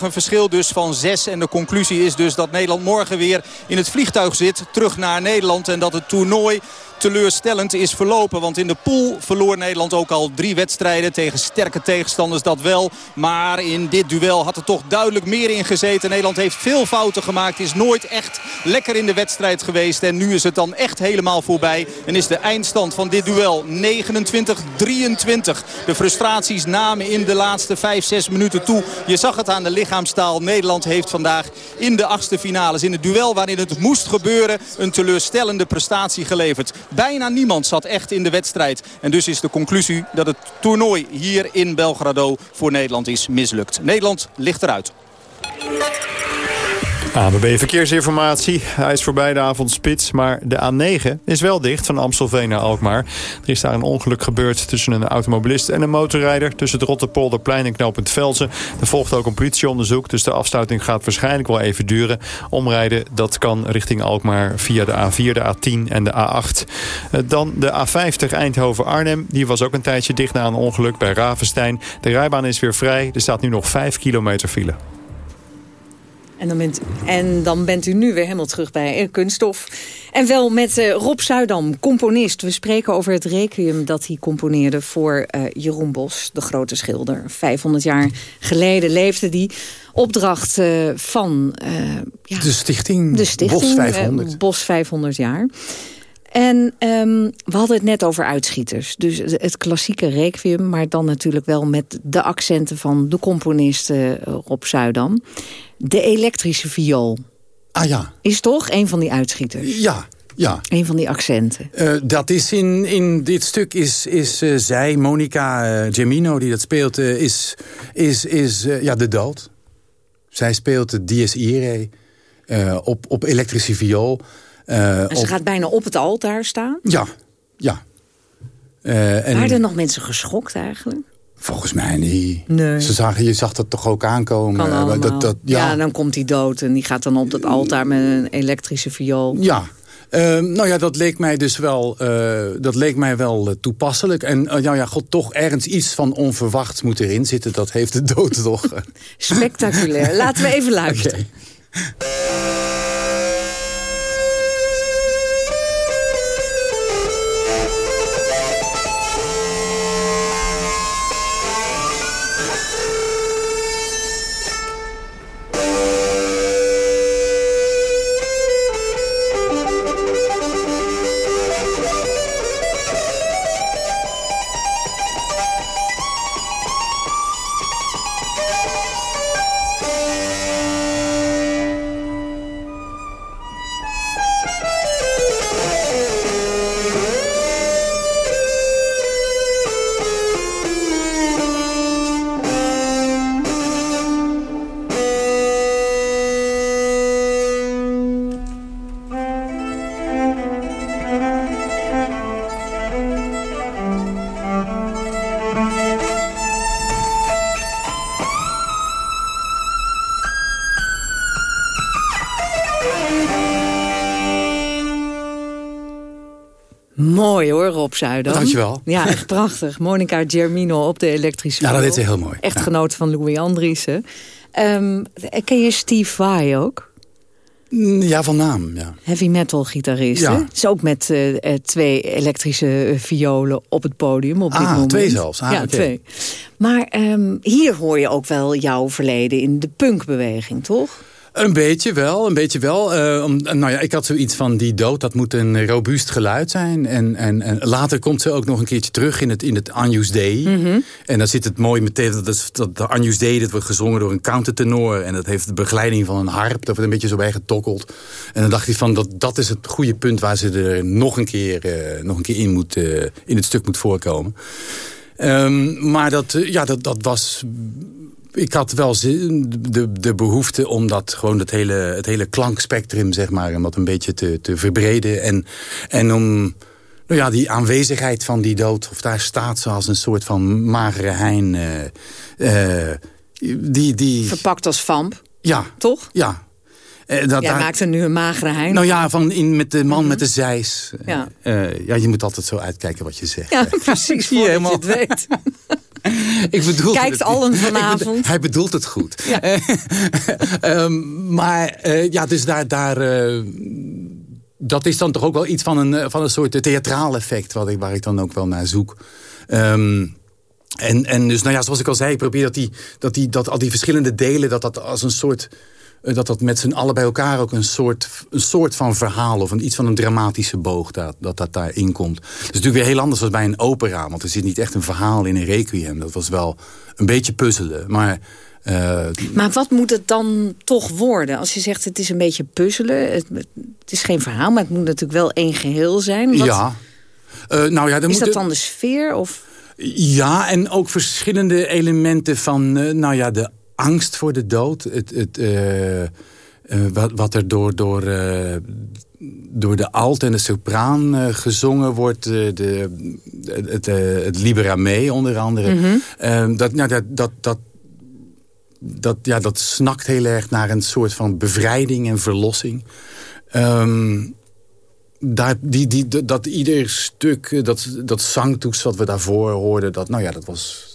Een verschil dus van 6. En de conclusie is dus dat Nederland morgen weer in het vliegtuig zit. Terug naar Nederland. En dat het toernooi teleurstellend is verlopen. Want in de pool verloor Nederland ook al drie wedstrijden tegen sterke tegenstanders, dat wel. Maar in dit duel had er toch duidelijk meer in gezeten. Nederland heeft veel fouten gemaakt, is nooit echt lekker in de wedstrijd geweest. En nu is het dan echt helemaal voorbij. En is de eindstand van dit duel 29-23. De frustraties namen in de laatste 5, 6 minuten toe. Je zag het aan de lichaamstaal. Nederland heeft vandaag in de achtste finales, in het duel waarin het moest gebeuren, een teleurstellende prestatie geleverd. Bijna niemand zat echt in de wedstrijd. En dus is de conclusie dat het toernooi hier in Belgrado voor Nederland is mislukt. Nederland ligt eruit. ANWB Verkeersinformatie. Hij is voorbij de avondspits, maar de A9 is wel dicht van Amstelveen naar Alkmaar. Er is daar een ongeluk gebeurd tussen een automobilist en een motorrijder... tussen het Rotterpolderplein en knooppunt Velzen. Er volgt ook een politieonderzoek, dus de afsluiting gaat waarschijnlijk wel even duren. Omrijden, dat kan richting Alkmaar via de A4, de A10 en de A8. Eh, Dan de A50 Eindhoven-Arnhem. Die was ook een tijdje dicht na een ongeluk bij Ravenstein. De rijbaan is weer vrij. Er staat nu nog 5 kilometer file. En dan, bent, en dan bent u nu weer helemaal terug bij eh, Kunststof. En wel met eh, Rob Zuidam, componist. We spreken over het requiem dat hij componeerde voor eh, Jeroen Bos, de grote schilder. 500 jaar geleden leefde die. Opdracht van ja, De stichting, de stichting Bos 500. Bos 500 jaar. En ehm, we hadden het net over uitschieters. Dus het klassieke requiem, maar dan natuurlijk wel met de accenten van de componist eh, Rob Zuidam. De elektrische viool. Ah ja. Is toch een van die uitschieters? Ja, ja. Een van die accenten. Eh, dat is in, in dit stuk is, is eh, zij, Monica eh, Gemino, die dat speelt, is, is, is ja, de dood. Zij speelt de Dies Irae. op, op elektrische viool. En ze gaat bijna op het altaar staan? Ja, ja. en... Waren er nog mensen geschokt eigenlijk? Volgens mij niet. Nee. Ze zagen, je zag dat toch ook aankomen. Dat, dat, ja. ja. dan komt hij dood en die gaat dan op dat altaar met een elektrische viool. Ja, Ehm, nou ja, dat leek mij dus wel, uh, dat leek mij wel uh, toepasselijk. En uh, ja, ja, god, toch ergens iets van onverwachts moet erin zitten. Dat heeft de dood toch. Spectaculair. Laten we even luisteren. Okay. Dankjewel. Ja, echt prachtig. Monica Germino op de elektrische Ja, dat is heel mooi. Echtgenoot ja. van Louis Andriessen. Um, ken je Steve Vai ook? Mm, ja, van naam, ja. Heavy metal gitarist, ja. Is ook met uh, twee elektrische violen op het podium op dit ah, moment. twee zelfs. Ah, ja, twee. Maar um, hier hoor je ook wel jouw verleden in de punkbeweging, toch? Een beetje wel, een beetje wel. Uh, om, nou ja, ik had zoiets van die dood, dat moet een robuust geluid zijn. En, en, en later komt ze ook nog een keertje terug in het, in het Anjus Dei. Mm -hmm. En dan zit het mooi meteen, dat, is, dat de Anjus Dei, dat wordt gezongen door een countertenor. En dat heeft de begeleiding van een harp, dat wordt een beetje zo bij getokkeld. En dan dacht hij van, dat, dat is het goede punt waar ze er nog een keer, uh, nog een keer in, moet, uh, in het stuk moet voorkomen. Um, maar dat, ja, dat, dat was ik had wel de, de behoefte om dat gewoon het hele, het hele klankspectrum, zeg maar, om dat een beetje te, te verbreden. En, en om nou ja, die aanwezigheid van die dood, of daar staat ze als een soort van magere hein. Uh, uh, die, die... Verpakt als vamp. Ja. Toch? Ja. Uh, dat, Jij maakt er nu een magere hein. Nou ja, van in, met de man mm -hmm. met de zeis. Ja. ja, je moet altijd zo uitkijken wat je zegt. Ja, precies, voordat je het weet. ik bedoel Kijkt het, allen vanavond. hij bedoelt het goed. Ja. um, maar uh, ja, dus daar... daar uh, dat is dan toch ook wel iets van een, van een soort theatraal effect... Wat ik, waar ik dan ook wel naar zoek. Um, en, en dus, nou ja, zoals ik al zei, ik probeer dat, die, dat, die, dat al die verschillende delen... dat dat als een soort dat dat met z'n allen bij elkaar ook een soort, een soort van verhaal... of een, iets van een dramatische boog dat dat, dat daarin komt. Het is natuurlijk weer heel anders dan bij een opera... want er zit niet echt een verhaal in een requiem. Dat was wel een beetje puzzelen, maar... Uh, maar wat moet het dan toch worden? Als je zegt het is een beetje puzzelen. Het, het is geen verhaal, maar het moet natuurlijk wel één geheel zijn. Wat, ja. Uh, nou ja, dan is moet dat dan de sfeer? Of? Ja, en ook verschillende elementen van uh, nou ja, de angst voor de dood. Het, het, uh, uh, wat, wat er door, door, uh, door de alt en de sopraan gezongen wordt. de, het, het Libera Me onder andere. Mm -hmm. dat, nou, dat, dat, dat, dat, ja, dat snakt heel erg naar een soort van bevrijding en verlossing. Um, daar, die, die, dat ieder stuk, dat, dat zangtoets wat we daarvoor hoorden... Dat, nou ja, dat was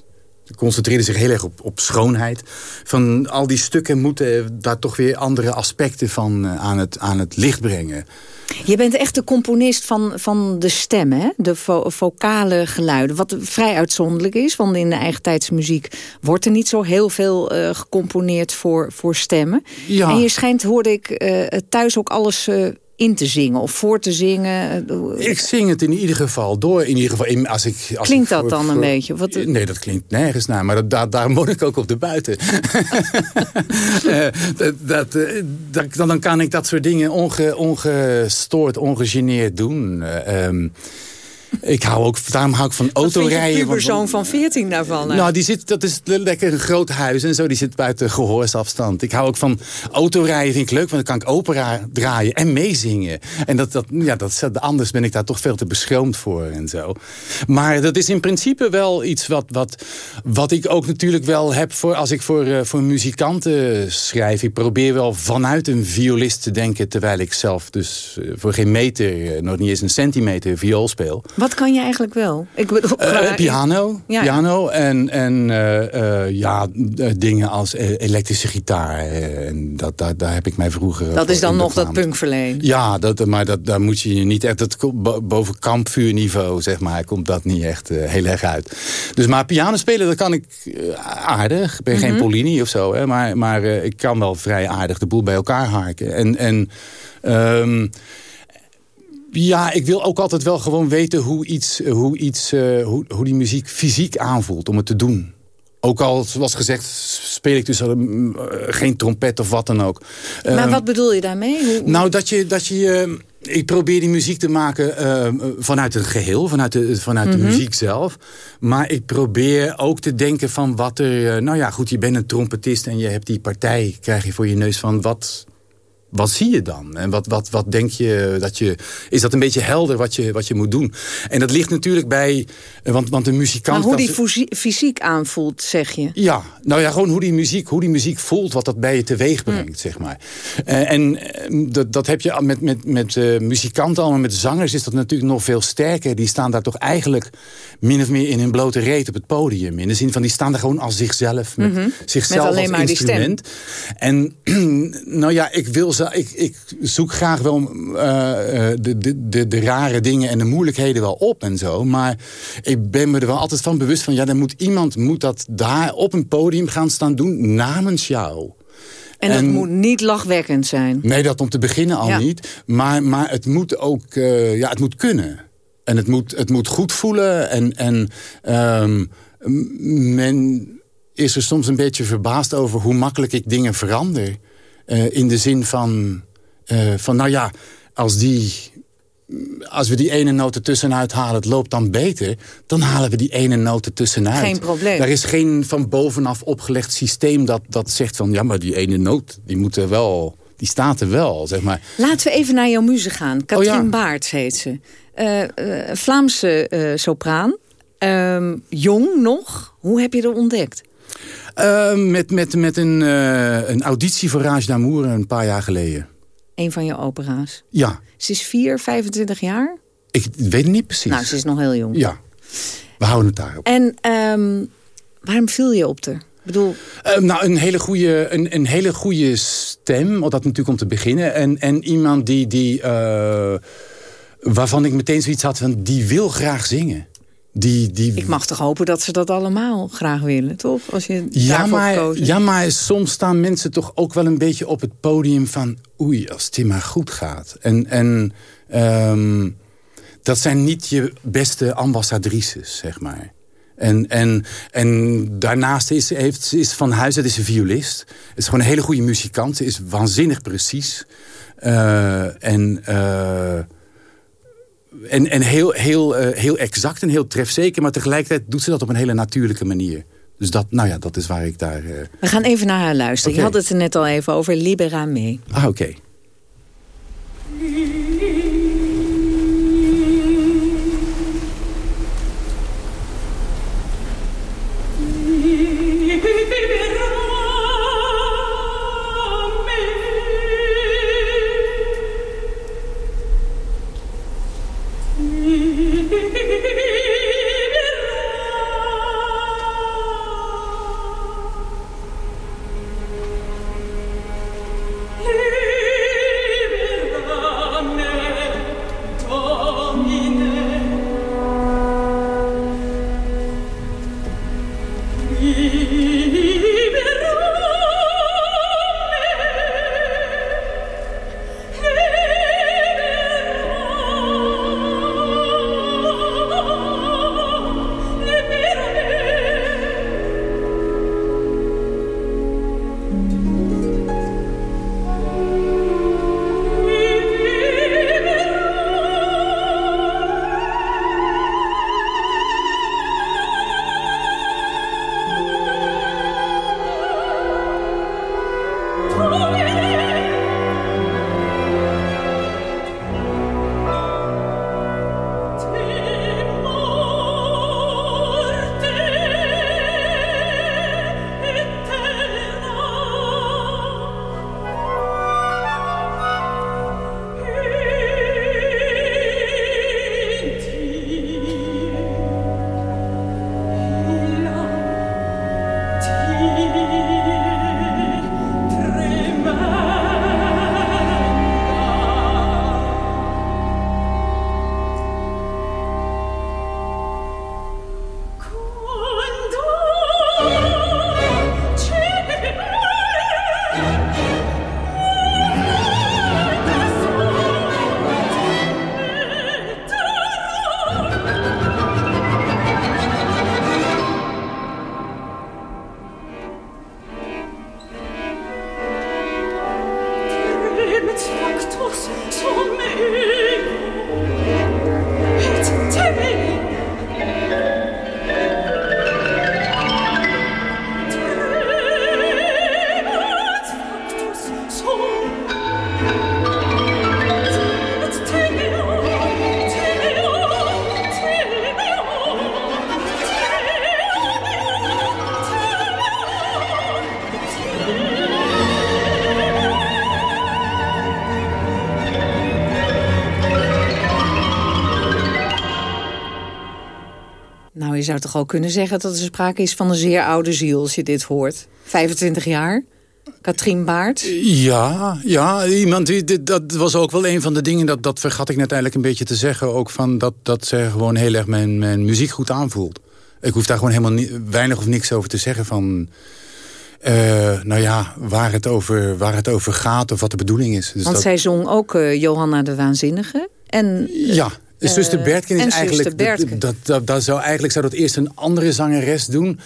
concentreerde zich heel erg op, op schoonheid. Van al die stukken moeten daar toch weer andere aspecten van uh, aan, het, aan het licht brengen. Je bent echt de componist van, van de stem, hè? de vo vocale geluiden. Wat vrij uitzonderlijk is, want in de eigen muziek wordt er niet zo heel veel uh, gecomponeerd voor, voor stemmen. Ja. En je schijnt, hoorde ik, uh, thuis ook alles in te zingen of voor te zingen? Ik zing het in ieder geval door. In ieder geval, als ik, als klinkt ik dat dan een beetje? Wat... Nee, dat klinkt nergens naar. Maar dat, daar, daar moet ik ook op de buiten. uh, dat, dat, uh, dat, dan kan ik dat soort dingen onge, ongestoord, ongegeneerd doen. Um, Ik hou ook, daarom hou ik van autorijden. Wat zoon van 14 daarvan? Nou, die zit, dat is lekker een groot huis en zo. Die zit buiten gehoorsafstand. Ik hou ook van autorijden, vind ik leuk. Want dan kan ik opera draaien en meezingen. En dat, dat, ja, dat, anders ben ik daar toch veel te beschroomd voor en zo. Maar dat is in principe wel iets wat, wat, wat ik ook natuurlijk wel heb... Voor, als ik voor, uh, voor muzikanten schrijf. Ik probeer wel vanuit een violist te denken... terwijl ik zelf dus uh, voor geen meter, uh, nog niet eens een centimeter viool speel. Wat kan je eigenlijk wel? Ik bedoel, piano. Ja. Piano en, en ja, dingen als elektrische gitaar. En dat, daar, daar heb ik mij vroeger... Dat is dan nog dat punkverleen? Ja, dat, maar dat, daar moet je niet echt... Dat, boven kampvuurniveau, zeg maar, komt dat niet echt heel erg uit. Dus maar piano spelen, dat kan ik aardig. Ik ben geen mhm. Polini of zo, hè, maar, maar ik kan wel vrij aardig de boel bij elkaar harken. En... en um, ja, ik wil ook altijd wel gewoon weten hoe, iets, hoe, iets, uh, hoe, hoe die muziek fysiek aanvoelt om het te doen. Ook al, zoals gezegd, speel ik dus uh, geen trompet of wat dan ook. Maar uh, wat bedoel je daarmee? Hoe... Nou, dat je... Dat je ik probeer die muziek te maken uh, vanuit het geheel, vanuit, de, vanuit mm -hmm. de muziek zelf. Maar ik probeer ook te denken van wat er... nou ja, goed, je bent een trompetist en je hebt die partij, krijg je voor je neus van wat wat zie je dan? En wat, wat, wat denk je dat je... Is dat een beetje helder wat je, wat je moet doen? En dat ligt natuurlijk bij... Want, want een muzikant... Maar hoe die fysiek aanvoelt, zeg je? Ja, nou ja, gewoon hoe die muziek, hoe die muziek voelt... wat dat bij je teweeg hm. brengt, zeg maar. Uh, en uh, dat, dat heb je met, met, met uh, muzikanten allemaal. Met zangers is dat natuurlijk nog veel sterker. Die staan daar toch eigenlijk min of meer in hun blote reet op het podium. In de zin van, die staan daar gewoon als zichzelf. Met mm -hmm. zichzelf met alleen als maar instrument. Die stem. En nou ja, ik wil ze ik, ik zoek graag wel uh, de, de, de, de, rare dingen en de moeilijkheden wel op en zo. Maar ik ben me er wel altijd van bewust van... ja, dan moet iemand moet dat daar op een podium gaan staan doen namens jou. En dat moet niet lachwekkend zijn. Nee, dat om te beginnen al niet. Maar, maar het moet ook uh, ja, het moet kunnen. En het moet, het moet goed voelen. En, en um, men is er soms een beetje verbaasd over hoe makkelijk ik dingen verander. Uh, in de zin van, uh, van, nou ja, als, die, als we die ene noot ertussenuit halen, het loopt dan beter... dan halen we die ene noot ertussenuit. Geen probleem. Er is geen van bovenaf opgelegd systeem dat, dat zegt van... ja, maar die ene noot, die moet er wel... Die staat er wel, zeg maar. Laten we even naar jouw muze gaan. Katrien oh ja. Baarts heet ze. Uh, Vlaamse sopraan. Ehm, jong nog. Hoe heb je er ontdekt? Uh, met met, met een, uh, een auditie voor Rage d'Amour een paar jaar geleden. Een van je opera's? Ja. Ze is 4, 25 jaar? Ik weet het niet precies. Nou, ze is nog heel jong. Ja, we houden het daarop. En um, waarom viel je op haar? Ik bedoel... Uh, nou, een hele goede, een, een hele goede stem, dat natuurlijk om te beginnen. En, en iemand die, die uh, waarvan ik meteen zoiets had van, die wil graag zingen. Die, die... Ik mag toch hopen dat ze dat allemaal graag willen, toch? Als je ja, maar, ja, maar soms staan mensen toch ook wel een beetje op het podium van... oei, als het maar goed gaat. En, en um, dat zijn niet je beste ambassadrices, zeg maar. En, en, en daarnaast is, heeft, is van huis uit is een violist. Het is gewoon een hele goede muzikant. Ze is waanzinnig precies. Uh, en... Uh, en, en heel, heel, uh, heel exact en heel trefzeker. Maar tegelijkertijd doet ze dat op een hele natuurlijke manier. Dus dat, nou ja, dat is waar ik daar... Uh... We gaan even naar haar luisteren. Okay. Je had het er net al even over Libera mee. Ah, oké. Okay. Zou toch ook kunnen zeggen dat er sprake is van een zeer oude ziel als je dit hoort. 25 jaar? Katrien Baart? Ja, ja iemand die, dat was ook wel een van de dingen, dat, dat vergat ik net eigenlijk een beetje te zeggen, ook van dat, dat ze gewoon heel erg mijn, mijn muziek goed aanvoelt. Ik hoef daar gewoon helemaal niet, weinig of niks over te zeggen van... Uh, nou ja, waar het, over, waar het over gaat of wat de bedoeling is. Dus Want dat... zij zong ook uh, Johanna de Waanzinnige. En, ja, uh, Zuster Bertken is eigenlijk... Dat, dat, dat, dat, zou, eigenlijk zou dat eerst een andere zangeres doen.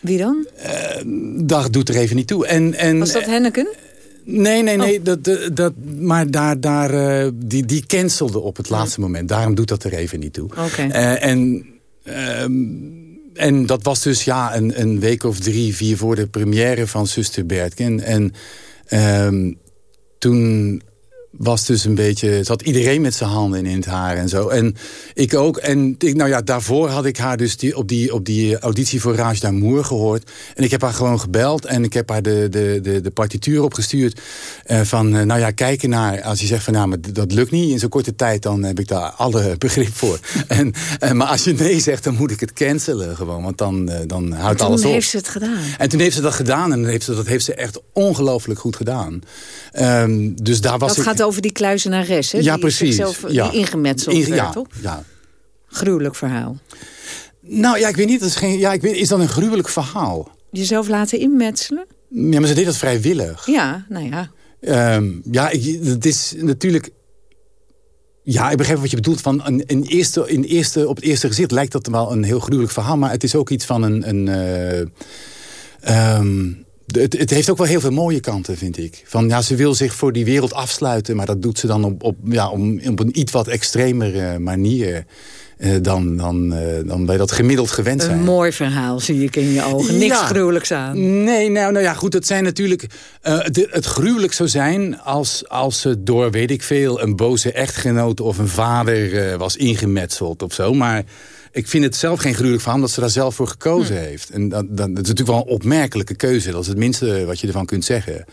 Wie dan? dat doet er even niet toe. En, en, Was dat Henneken? Nee, nee, nee. Oh. Dat, dat, maar daar, daar, die, die cancelde op het laatste moment. Daarom doet dat er even niet toe. Okay. en... Um, en dat was dus ja, een, een week of drie, vier voor de première van Zuster Bertken. En um, toen was dus een beetje... zat iedereen met zijn handen in het haar en zo. En ik ook. En ik, nou ja, daarvoor had ik haar dus die, op, die, op die auditie voor Rage d'Amour gehoord. En ik heb haar gewoon gebeld. En ik heb haar de, de, de, de partituur opgestuurd. Uh, van, uh, nou ja, kijken naar... Als je zegt van, nou, maar dat lukt niet in zo'n korte tijd... dan heb ik daar alle begrip voor. en, en, maar als je nee zegt, dan moet ik het cancelen gewoon. Want dan, uh, dan houdt alles op. toen heeft ze het gedaan. En toen heeft ze dat gedaan. En heeft ze, dat heeft ze echt ongelooflijk goed gedaan. Um, dus daar was dat ik... gaat over die kluizenares, hè? Ja, die precies. Zichzelf, ja. Die ingemetseld In, werd, ja, toch? Ja. Gruwelijk verhaal. Nou ja, ik weet niet. Dat is, geen, ja, ik weet, is dat een gruwelijk verhaal? Jezelf laten inmetselen? Ja, maar ze deed dat vrijwillig. Ja, nou ja. Um, ja, het is natuurlijk... Ja, ik begrijp wat je bedoelt. Van een, een eerste, in eerste, op het eerste gezicht lijkt dat wel een heel gruwelijk verhaal. Maar het is ook iets van een... een uh, um, het, het, heeft ook wel heel veel mooie kanten, vind ik. Van, ja, ze wil zich voor die wereld afsluiten... maar dat doet ze dan op, op, ja, om, op een iets wat extremere manier... Uh, dan, dan, uh, dan wij dat gemiddeld gewend zijn. Een mooi verhaal zie ik in je ogen. Niks ja. gruwelijks aan. Nee, nou, nou ja, goed. Het zijn natuurlijk... Uh, het, het gruwelijk zou zijn als, als ze door, weet ik veel... een boze echtgenoot of een vader was ingemetseld of zo. Maar ik vind het zelf geen gruwelijk verhaal... omdat ze daar zelf voor gekozen hm. heeft. En dat, dat, dat, is natuurlijk wel een opmerkelijke keuze. Dat is het minste wat je ervan kunt zeggen.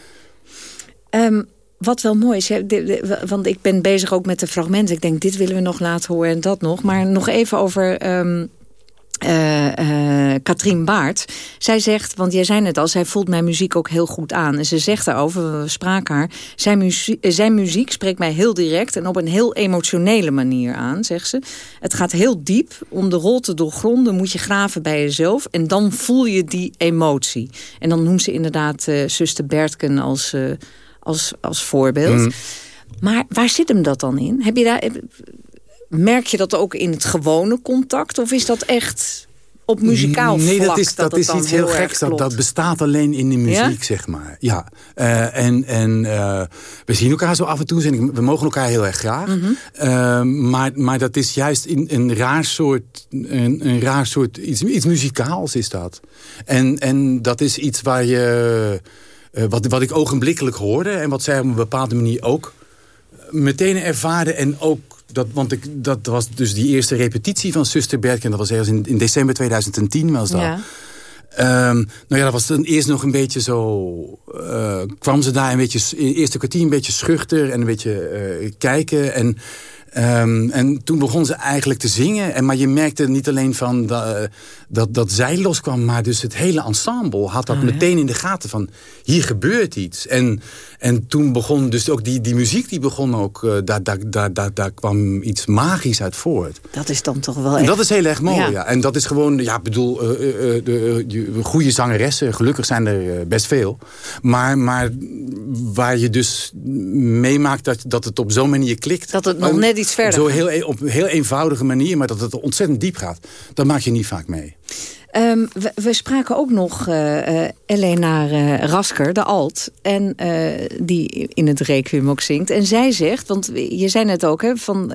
Um, wat wel mooi is, want ik ben bezig ook met de fragmenten. Ik denk, dit willen we nog laten horen en dat nog. Maar nog even over... Um, uh, uh, Katrien Baart. Zij zegt, want jij zei het al, zij voelt mijn muziek ook heel goed aan. En ze zegt daarover, we spraken haar... Zijn muziek, zijn muziek spreekt mij heel direct en op een heel emotionele manier aan, zegt ze. Het gaat heel diep. Om de rol te doorgronden moet je graven bij jezelf. En dan voel je die emotie. En dan noemt ze inderdaad uh, zuster Bertken als als, als voorbeeld. Mm. Maar waar zit hem dat dan in? Heb je daar, merk je dat ook in het gewone contact? Of is dat echt op muzikaal vlak? Nee, dat is, dat, dat is iets heel, heel geks. Dat, dat bestaat alleen in de muziek, ja? zeg maar. Ja. Uh, en en uh, we zien elkaar zo af en toe. En we mogen elkaar heel erg graag. Mm -hmm. uh, maar, maar dat is juist in, een raar soort... Een, een raar soort iets, iets muzikaals is dat. En, en dat is iets waar je... Wat, wat ik ogenblikkelijk hoorde en wat zij op een bepaalde manier ook meteen ervaarde. En ook, dat, want ik, dat was dus die eerste repetitie van Zuster Bertken. Dat was ergens in, in december 2010 was dat. Ja. Um, nou ja, dat was dan eerst nog een beetje zo... Uh, kwam ze daar een beetje, in het eerste kwartier een beetje schuchter en een beetje uh, kijken. En Um, en toen begon ze eigenlijk te zingen. En, maar je merkte niet alleen van dat, dat, dat zij loskwam... maar dus het hele ensemble had dat oh, meteen ja. in de gaten van... hier gebeurt iets. En, en toen begon dus ook die, die muziek, die begon ook... Uh, daar, daar, daar, daar, daar kwam iets magisch uit voort. Dat is dan toch wel echt... Dat is heel erg mooi, ja. ja. En dat is gewoon, ja, ik bedoel, uh, uh, de, de goede zangeressen... gelukkig zijn er best veel. Maar, maar waar je dus meemaakt dat, dat het op zo'n manier klikt... Dat het nog net iets verder Zo heel, op een heel eenvoudige manier, maar dat het ontzettend diep gaat. Dat maak je niet vaak mee. Ehm, we, we, spraken ook nog uh, Elena Rasker, de alt. En die in het Requiem ook zingt. En zij zegt, want je zei net ook... Hè, van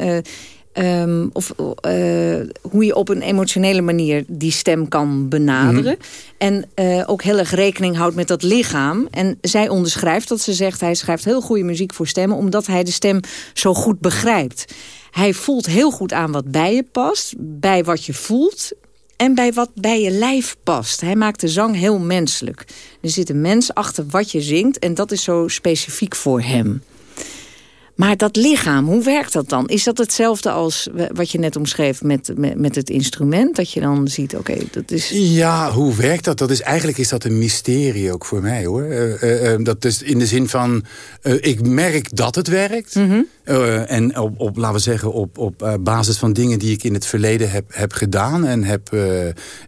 Um, of uh, hoe je op een emotionele manier die stem kan benaderen. Mhm. En uh, ook heel erg rekening houdt met dat lichaam. En zij onderschrijft dat ze zegt... hij schrijft heel goede muziek voor stemmen... omdat hij de stem zo goed begrijpt. Hij voelt heel goed aan wat bij je past. Bij wat je voelt. En bij wat bij je lijf past. Hij maakt de zang heel menselijk. Er zit een mens achter wat je zingt. En dat is zo specifiek voor hem. Maar dat lichaam, hoe werkt dat dan? Is dat hetzelfde als wat je net omschreef met, met, met het instrument? Dat je dan ziet, oké, dat is... Ja, hoe werkt dat? dat is, eigenlijk is dat een mysterie ook voor mij, hoor. Uh, uh, dat is in de zin van, ik merk dat het werkt. Mhm. en op, op, laten we zeggen, op, op basis van dingen die ik in het verleden heb, heb gedaan... En, heb,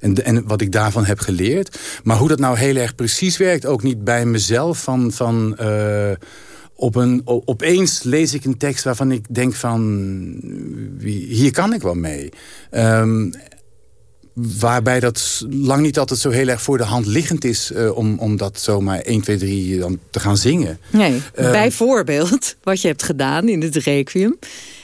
en, en wat ik daarvan heb geleerd. Maar hoe dat nou heel erg precies werkt, ook niet bij mezelf van... van op een, opeens lees ik een tekst waarvan ik denk van... hier kan ik wel mee. Um, waarbij dat lang niet altijd zo heel erg voor de hand liggend is... Uh, om, om dat zomaar 1, 2, 3 dan te gaan zingen. Nee, um, bijvoorbeeld wat je hebt gedaan in het Requiem...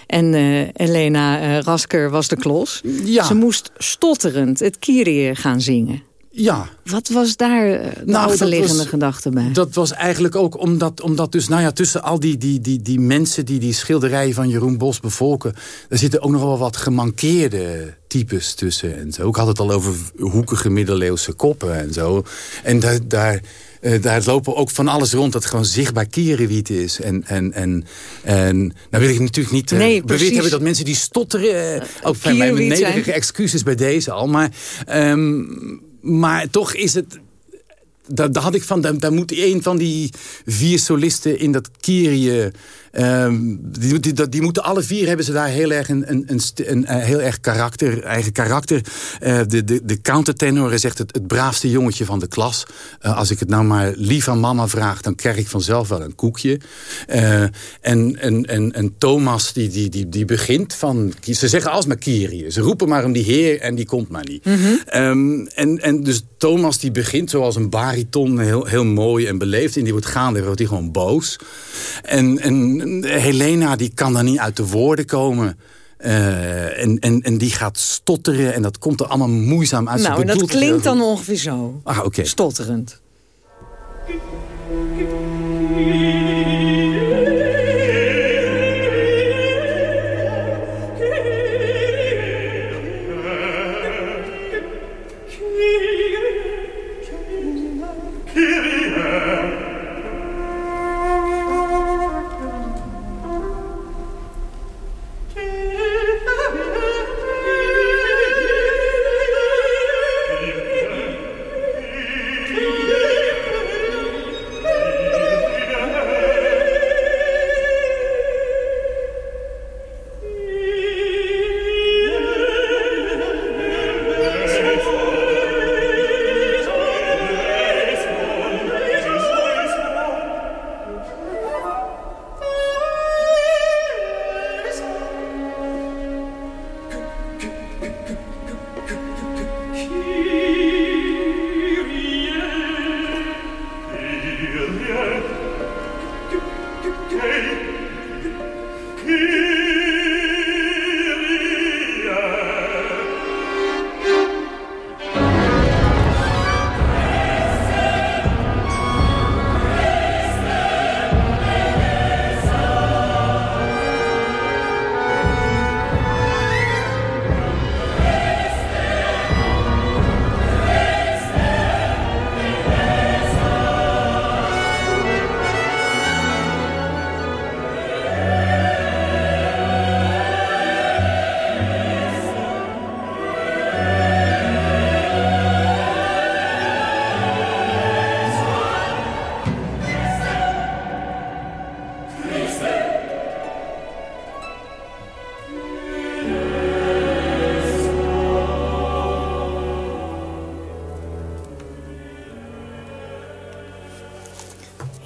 En uh, Elena uh, Rasker was de klos. Ja. Ze moest stotterend het Kyrie gaan zingen. Ja. Wat was daar eh, de nou, achterliggende gedachte bij? Dat was eigenlijk ook omdat, omdat dus, nou ja, tussen al die, die, die, die mensen die die schilderijen van Jeroen Bos bevolken, daar zitten ook nog wel wat gemankeerde types tussen en zo. Ik had het al over hoekige middeleeuwse koppen en zo. En daar, daar, uh, daar lopen ook van alles rond dat gewoon zichtbaar kierenwiet is. En, en, en, en nou wil ik natuurlijk niet uh, nee, beweerd hebben dat mensen die stotteren... Uh, ook van mijn nederige excuses bij deze al, maar... Um, maar toch is het... Daar, had ik van, daar, moet een van die vier solisten in dat Kyrie Um, die, die, die, moeten alle vier hebben ze daar heel erg een, een, een, een heel erg karakter, eigen karakter. Uh, de, de, de countertenor is echt het, het braafste jongetje van de klas. Uh, als ik het nou maar lief aan mama vraag, dan krijg ik vanzelf wel een koekje. Uh, en, en, en, en Thomas, die, die, die, die begint van... Ze zeggen alsmaar Kyrie. Ze roepen maar om die heer en die komt maar niet. Mm -hmm. um, en, en dus Thomas die begint zoals een bariton, heel, heel mooi en beleefd. En die wordt gaande, wordt hij gewoon boos. En, en Helena die kan dan niet uit de woorden komen. Uh, en, en, en die gaat stotteren en dat komt er allemaal moeizaam uit. Nou, en dat klinkt dan ongeveer zo. Ah, oké. Okay. Stotterend.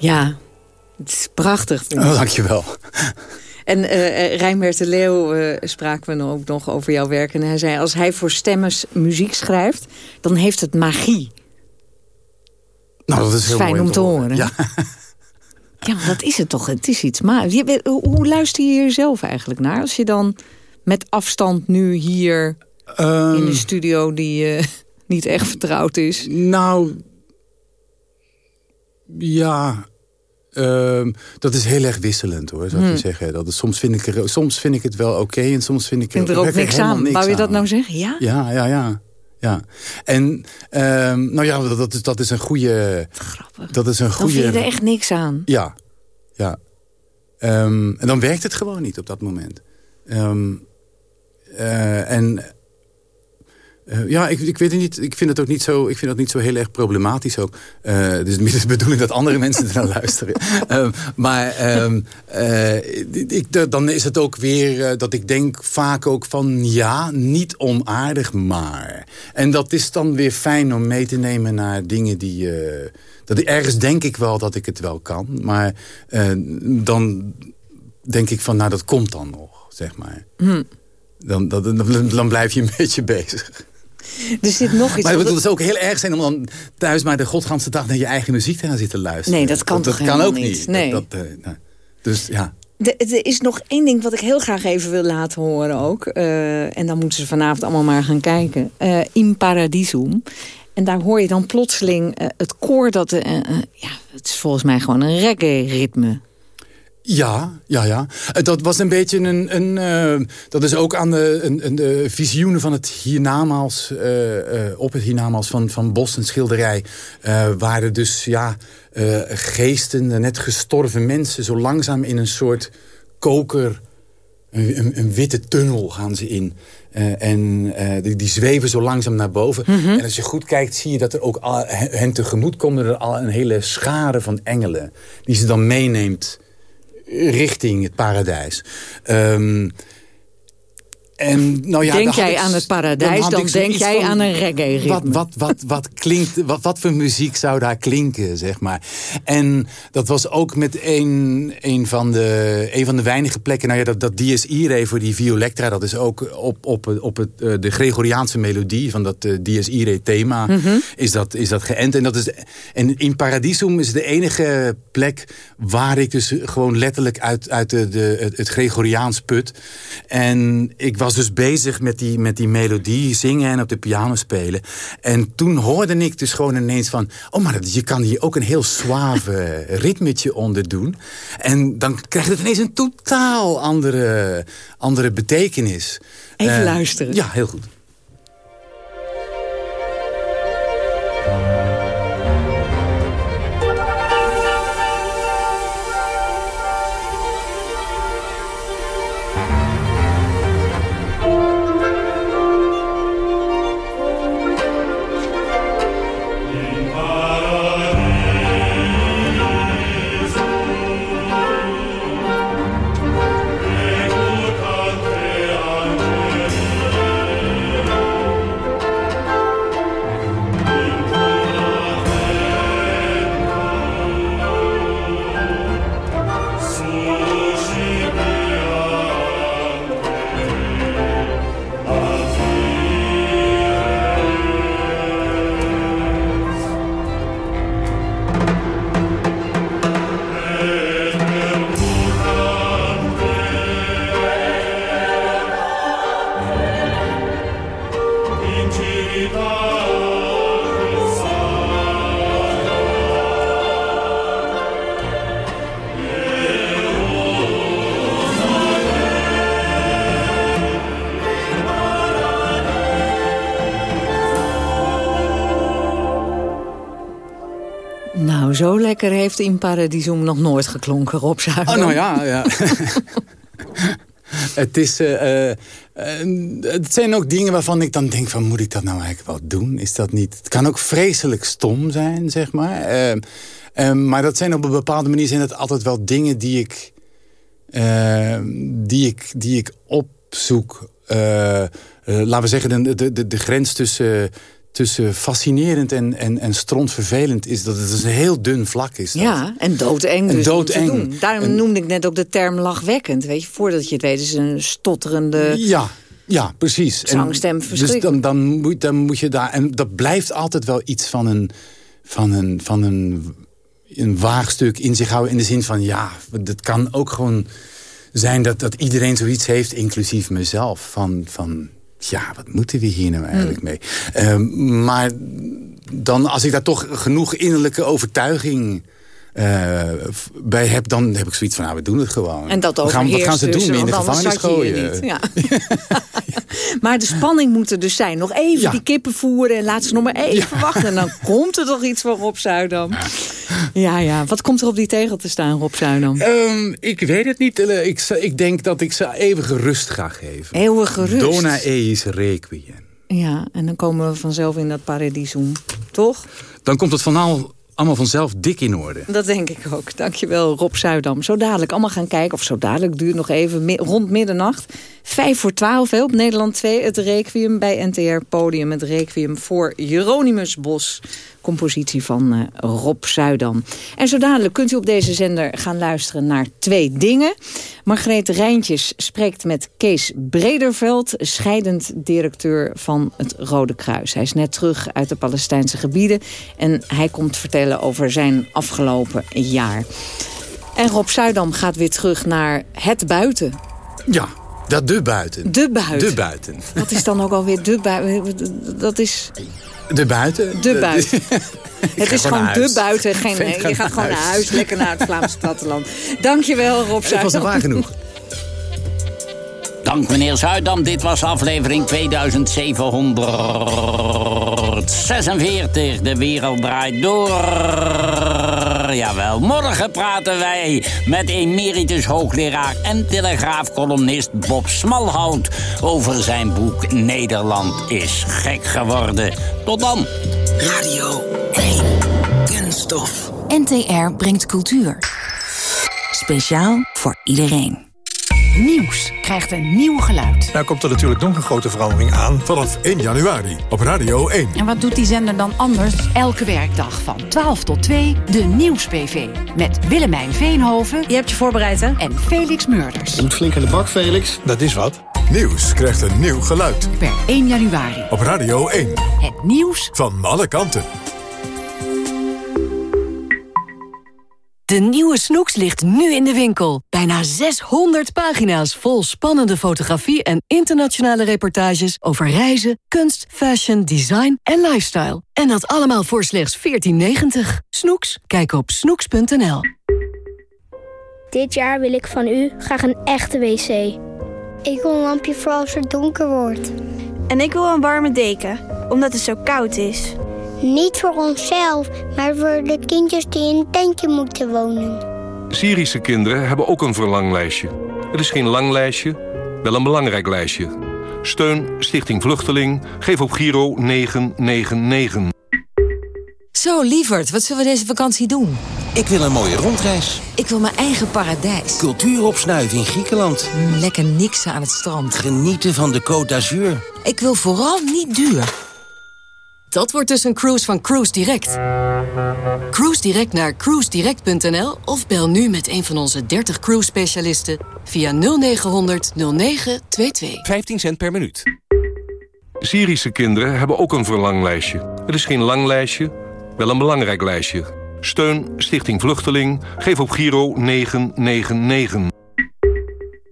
Ja, het is prachtig. Oh, dankjewel. En uh, Rijnbert de Leeuw uh, spraken we ook nog over jouw werk. En hij zei, als hij voor stemmers muziek schrijft... dan heeft het magie. Nou, dat is heel fijn mooi om te horen. horen. Ja. ja, maar dat is het toch. Het is iets maar hoe, hoe luister je hier zelf eigenlijk naar? Als je dan met afstand nu hier um, in de studio... die uh, niet echt vertrouwd is. Nou, ja... Um, dat is heel erg wisselend hoor, zou ik hmm. zeggen. Dat is, soms, vind ik er, soms vind ik het wel oké okay, en soms vind ik, vind er ook niks aan. Niks Wou je dat nou zeggen? Ja, ja, ja. ja. Ja, en um, nou ja, dat, dat, is, dat is een goede... Grappig. Dat is een goede. Dan vind je er echt niks aan. Ja, ja. Um, en dan werkt het gewoon niet op dat moment. Uh, en uh, ja, ik, ik weet het niet. Ik vind het ook niet zo. Ik vind dat niet zo heel erg problematisch ook. Uh, het is de bedoeling dat andere mensen er naar luisteren. uh, maar um, ik, dan is het ook weer dat ik denk vaak ook van ja, niet onaardig, maar. En dat is dan weer fijn om mee te nemen naar dingen die. dat ergens denk ik wel dat ik het wel kan, maar dan denk ik van nou dat komt dan nog, zeg maar. Hm. Dan, dan, dan blijf je een beetje bezig. Er zit nog iets... Maar het moet ook heel erg zijn om dan thuis maar de godganse dag... naar je eigen muziek te gaan zitten luisteren. Nee, dat kan dat, toch dat kan ook niet? niet. Nee. Dat, dat, uh, nou, dus ja. Er is nog één ding wat ik heel graag even wil laten horen ook. Uh, en dan moeten ze vanavond allemaal maar gaan kijken. Uh, In Paradisum. En daar hoor je dan plotseling uh, het koor dat... ja, het is volgens mij gewoon een reggae-ritme. Ja, ja, ja. Dat was een beetje een... een uh, dat is ook aan de, een, een, de visioenen van het hiernamaals... Uh, uh, op het hiernamaals van, van Bos en Schilderij... waren dus ja, geesten, net gestorven mensen... zo langzaam in een soort koker... Een, een, een witte tunnel gaan ze in. en die, die, zweven zo langzaam naar boven. Mm -hmm. En als je goed kijkt, zie je dat er ook al, hen tegemoet komen... er al een hele schare van engelen... die ze dan meeneemt richting het paradijs. Um, en, nou ja, denk jij ik, aan het paradijs, dan, dan denk jij van, aan een reggae-ritme. Wat, wat, wat, wat, klinkt, wat, wat voor muziek zou daar klinken, zeg maar. En dat was ook met een, een, van, de, een van de weinige plekken... Nou ja, dat, dat Dies Irae voor die violectra... dat is ook op, op, op het, uh, de Gregoriaanse melodie... van dat uh, Dies Irae thema mm -hmm. is, dat, is dat geënt. En, dat is, en in Paradisum is de enige plek... waar ik dus gewoon letterlijk uit, uit de, de, het, het Gregoriaans put. En ik was was dus bezig met die, met die melodie zingen en op de piano spelen. En toen hoorde ik dus gewoon ineens van... oh, maar je kan hier ook een heel suave ritmetje onder doen. En dan krijgt het ineens een totaal andere, andere betekenis. Even uh, luisteren. Ja, heel goed. Lekker heeft in Paradisum nog nooit geklonken, Rob Zuiver. Oh, nou ja, ja. het, is, uh, uh, het zijn ook dingen waarvan ik dan denk van... moet ik dat nou eigenlijk wel doen? Is dat niet... Het kan ook vreselijk stom zijn, zeg maar. Uh, maar dat zijn op een bepaalde manier zijn dat altijd wel dingen die ik... die, ik die ik opzoek. laten we zeggen, de, de, de grens tussen tussen fascinerend en, en, en strontvervelend is... dat het dus een heel dun vlak is. Dat. Ja, en doodeng En dus doodeng. te doen. Daarom noemde ik net ook de term lachwekkend. Weet je, voordat je het weet is een stotterende... Ja, ja, precies. Zangstem Dus dan, dan, moet, dan moet je daar... En dat blijft altijd wel iets van een, van een, van een, een waagstuk in zich houden. In de zin van, ja, het kan ook gewoon zijn dat, dat iedereen zoiets heeft, inclusief mezelf. Van, van ja, wat moeten we hier nou eigenlijk mee? Ehm, maar dan, als ik daar toch genoeg innerlijke overtuiging... eh, bij heb, dan heb ik zoiets van, nou, we doen het gewoon. En dat gaan, wat gaan ze doen? dus, in de gevangenis gooien? niet. Ja. maar de spanning moet er dus zijn. Nog even Ja. die kippen voeren en laat ze nog maar even wachten. En dan komt er toch iets van Rob Zuidam. Ja, ja. Wat komt er op die tegel te staan, Rob Zuidam? Ehm, ik weet het niet. Eh, Ik, ik denk dat ik ze eeuwige rust ga geven. Eeuwige rust. Dona eis requiem. Ja, en dan komen we vanzelf in dat paradisum. Toch? Dan komt het van al, allemaal vanzelf dik in orde. Dat denk ik ook. Dankjewel, Rob Zuidam. Zo dadelijk allemaal gaan kijken. Of zo dadelijk, duurt nog even. Rond middernacht. Vijf voor twaalf hè, op Nederland 2. Het Requiem bij NTR Podium. Het Requiem voor Jeronimus Bos. Compositie van eh, Rob Zuidam. En zo dadelijk kunt u op deze zender gaan luisteren naar twee dingen. Margreet Rijntjes spreekt met Kees Brederveld... scheidend directeur van het Rode Kruis. Hij is net terug uit de Palestijnse gebieden... en hij komt vertellen over zijn afgelopen jaar. En Rob Zuidam gaat weer terug naar het buiten. Ja, dat de buiten. De buiten. De buiten. Wat is dan ook alweer de buiten? Dat is De buiten. de buiten. Het is gewoon de buiten. Geen, je gaat naar gewoon naar huis. Lekker naar het Vlaamse platteland. Dankjewel Rob Het was Zuidam. er waar genoeg. Dank meneer Zuidam. Dit was aflevering 2746. De wereld draait door. Jawel, morgen praten wij met emeritus hoogleraar en telegraafcolumnist Bob Smalhout... over zijn boek Nederland is gek geworden. Tot dan. Radio 1. Kunststof. NTR brengt cultuur. Speciaal voor iedereen. Nieuws krijgt een nieuw geluid. Nou komt er natuurlijk nog een grote verandering aan vanaf 1 januari op Radio 1. En wat doet die zender dan anders? Elke werkdag van 12 tot 2 de Nieuws-PV. Met Willemijn Veenhoven. Je hebt je voorbereid, hè? En Felix Murders. Je moet flink in de bak, Felix. Dat is wat. Nieuws krijgt een nieuw geluid Per 1 januari. op Radio 1. Het nieuws Van alle kanten. De nieuwe Snoeks ligt nu in de winkel. Bijna 600 pagina's vol spannende fotografie en internationale reportages over reizen, kunst, fashion, design en lifestyle. En dat allemaal voor slechts 14,90. Snoeks? Kijk op snoeks.nl. Dit jaar wil ik van u graag een echte wc. Ik wil een lampje voor als het donker wordt. En ik wil een warme deken, omdat het zo koud is. Niet voor onszelf, maar voor de kindjes die in een tentje moeten wonen. Syrische kinderen hebben ook een verlanglijstje. Het is geen lang lijstje, wel een belangrijk lijstje. Steun Stichting Vluchteling. Geef op Giro 999. Zo, lieverd, wat zullen we deze vakantie doen? Ik wil een mooie rondreis. Ik wil mijn eigen paradijs. Cultuur opsnuiven in Griekenland. Mm, lekker niksen aan het strand. Genieten van de Côte d'Azur. Ik wil vooral niet duur. Dat wordt dus een cruise van Cruise Direct. Cruise Direct naar cruisedirect.nl of bel nu met een van onze 30 cruise specialisten via 0900 0922. 15 cent per minuut. Syrische kinderen hebben ook een verlanglijstje. Het is geen lang lijstje, wel een belangrijk lijstje. Steun Stichting Vluchteling. Geef op Giro 999.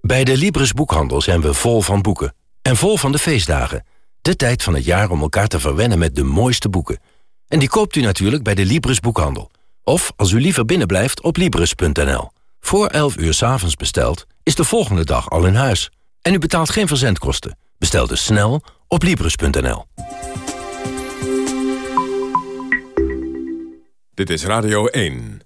Bij de Libris Boekhandel zijn we vol van boeken. En vol van de feestdagen. De tijd van het jaar om elkaar te verwennen met de mooiste boeken. En die koopt u natuurlijk bij de Libris Boekhandel. Of, als u liever binnenblijft, op Libris.nl. Voor 11 uur 's besteld, is de volgende dag al in huis. En u betaalt geen verzendkosten. Bestel dus snel op Libris.nl. Dit is Radio 1.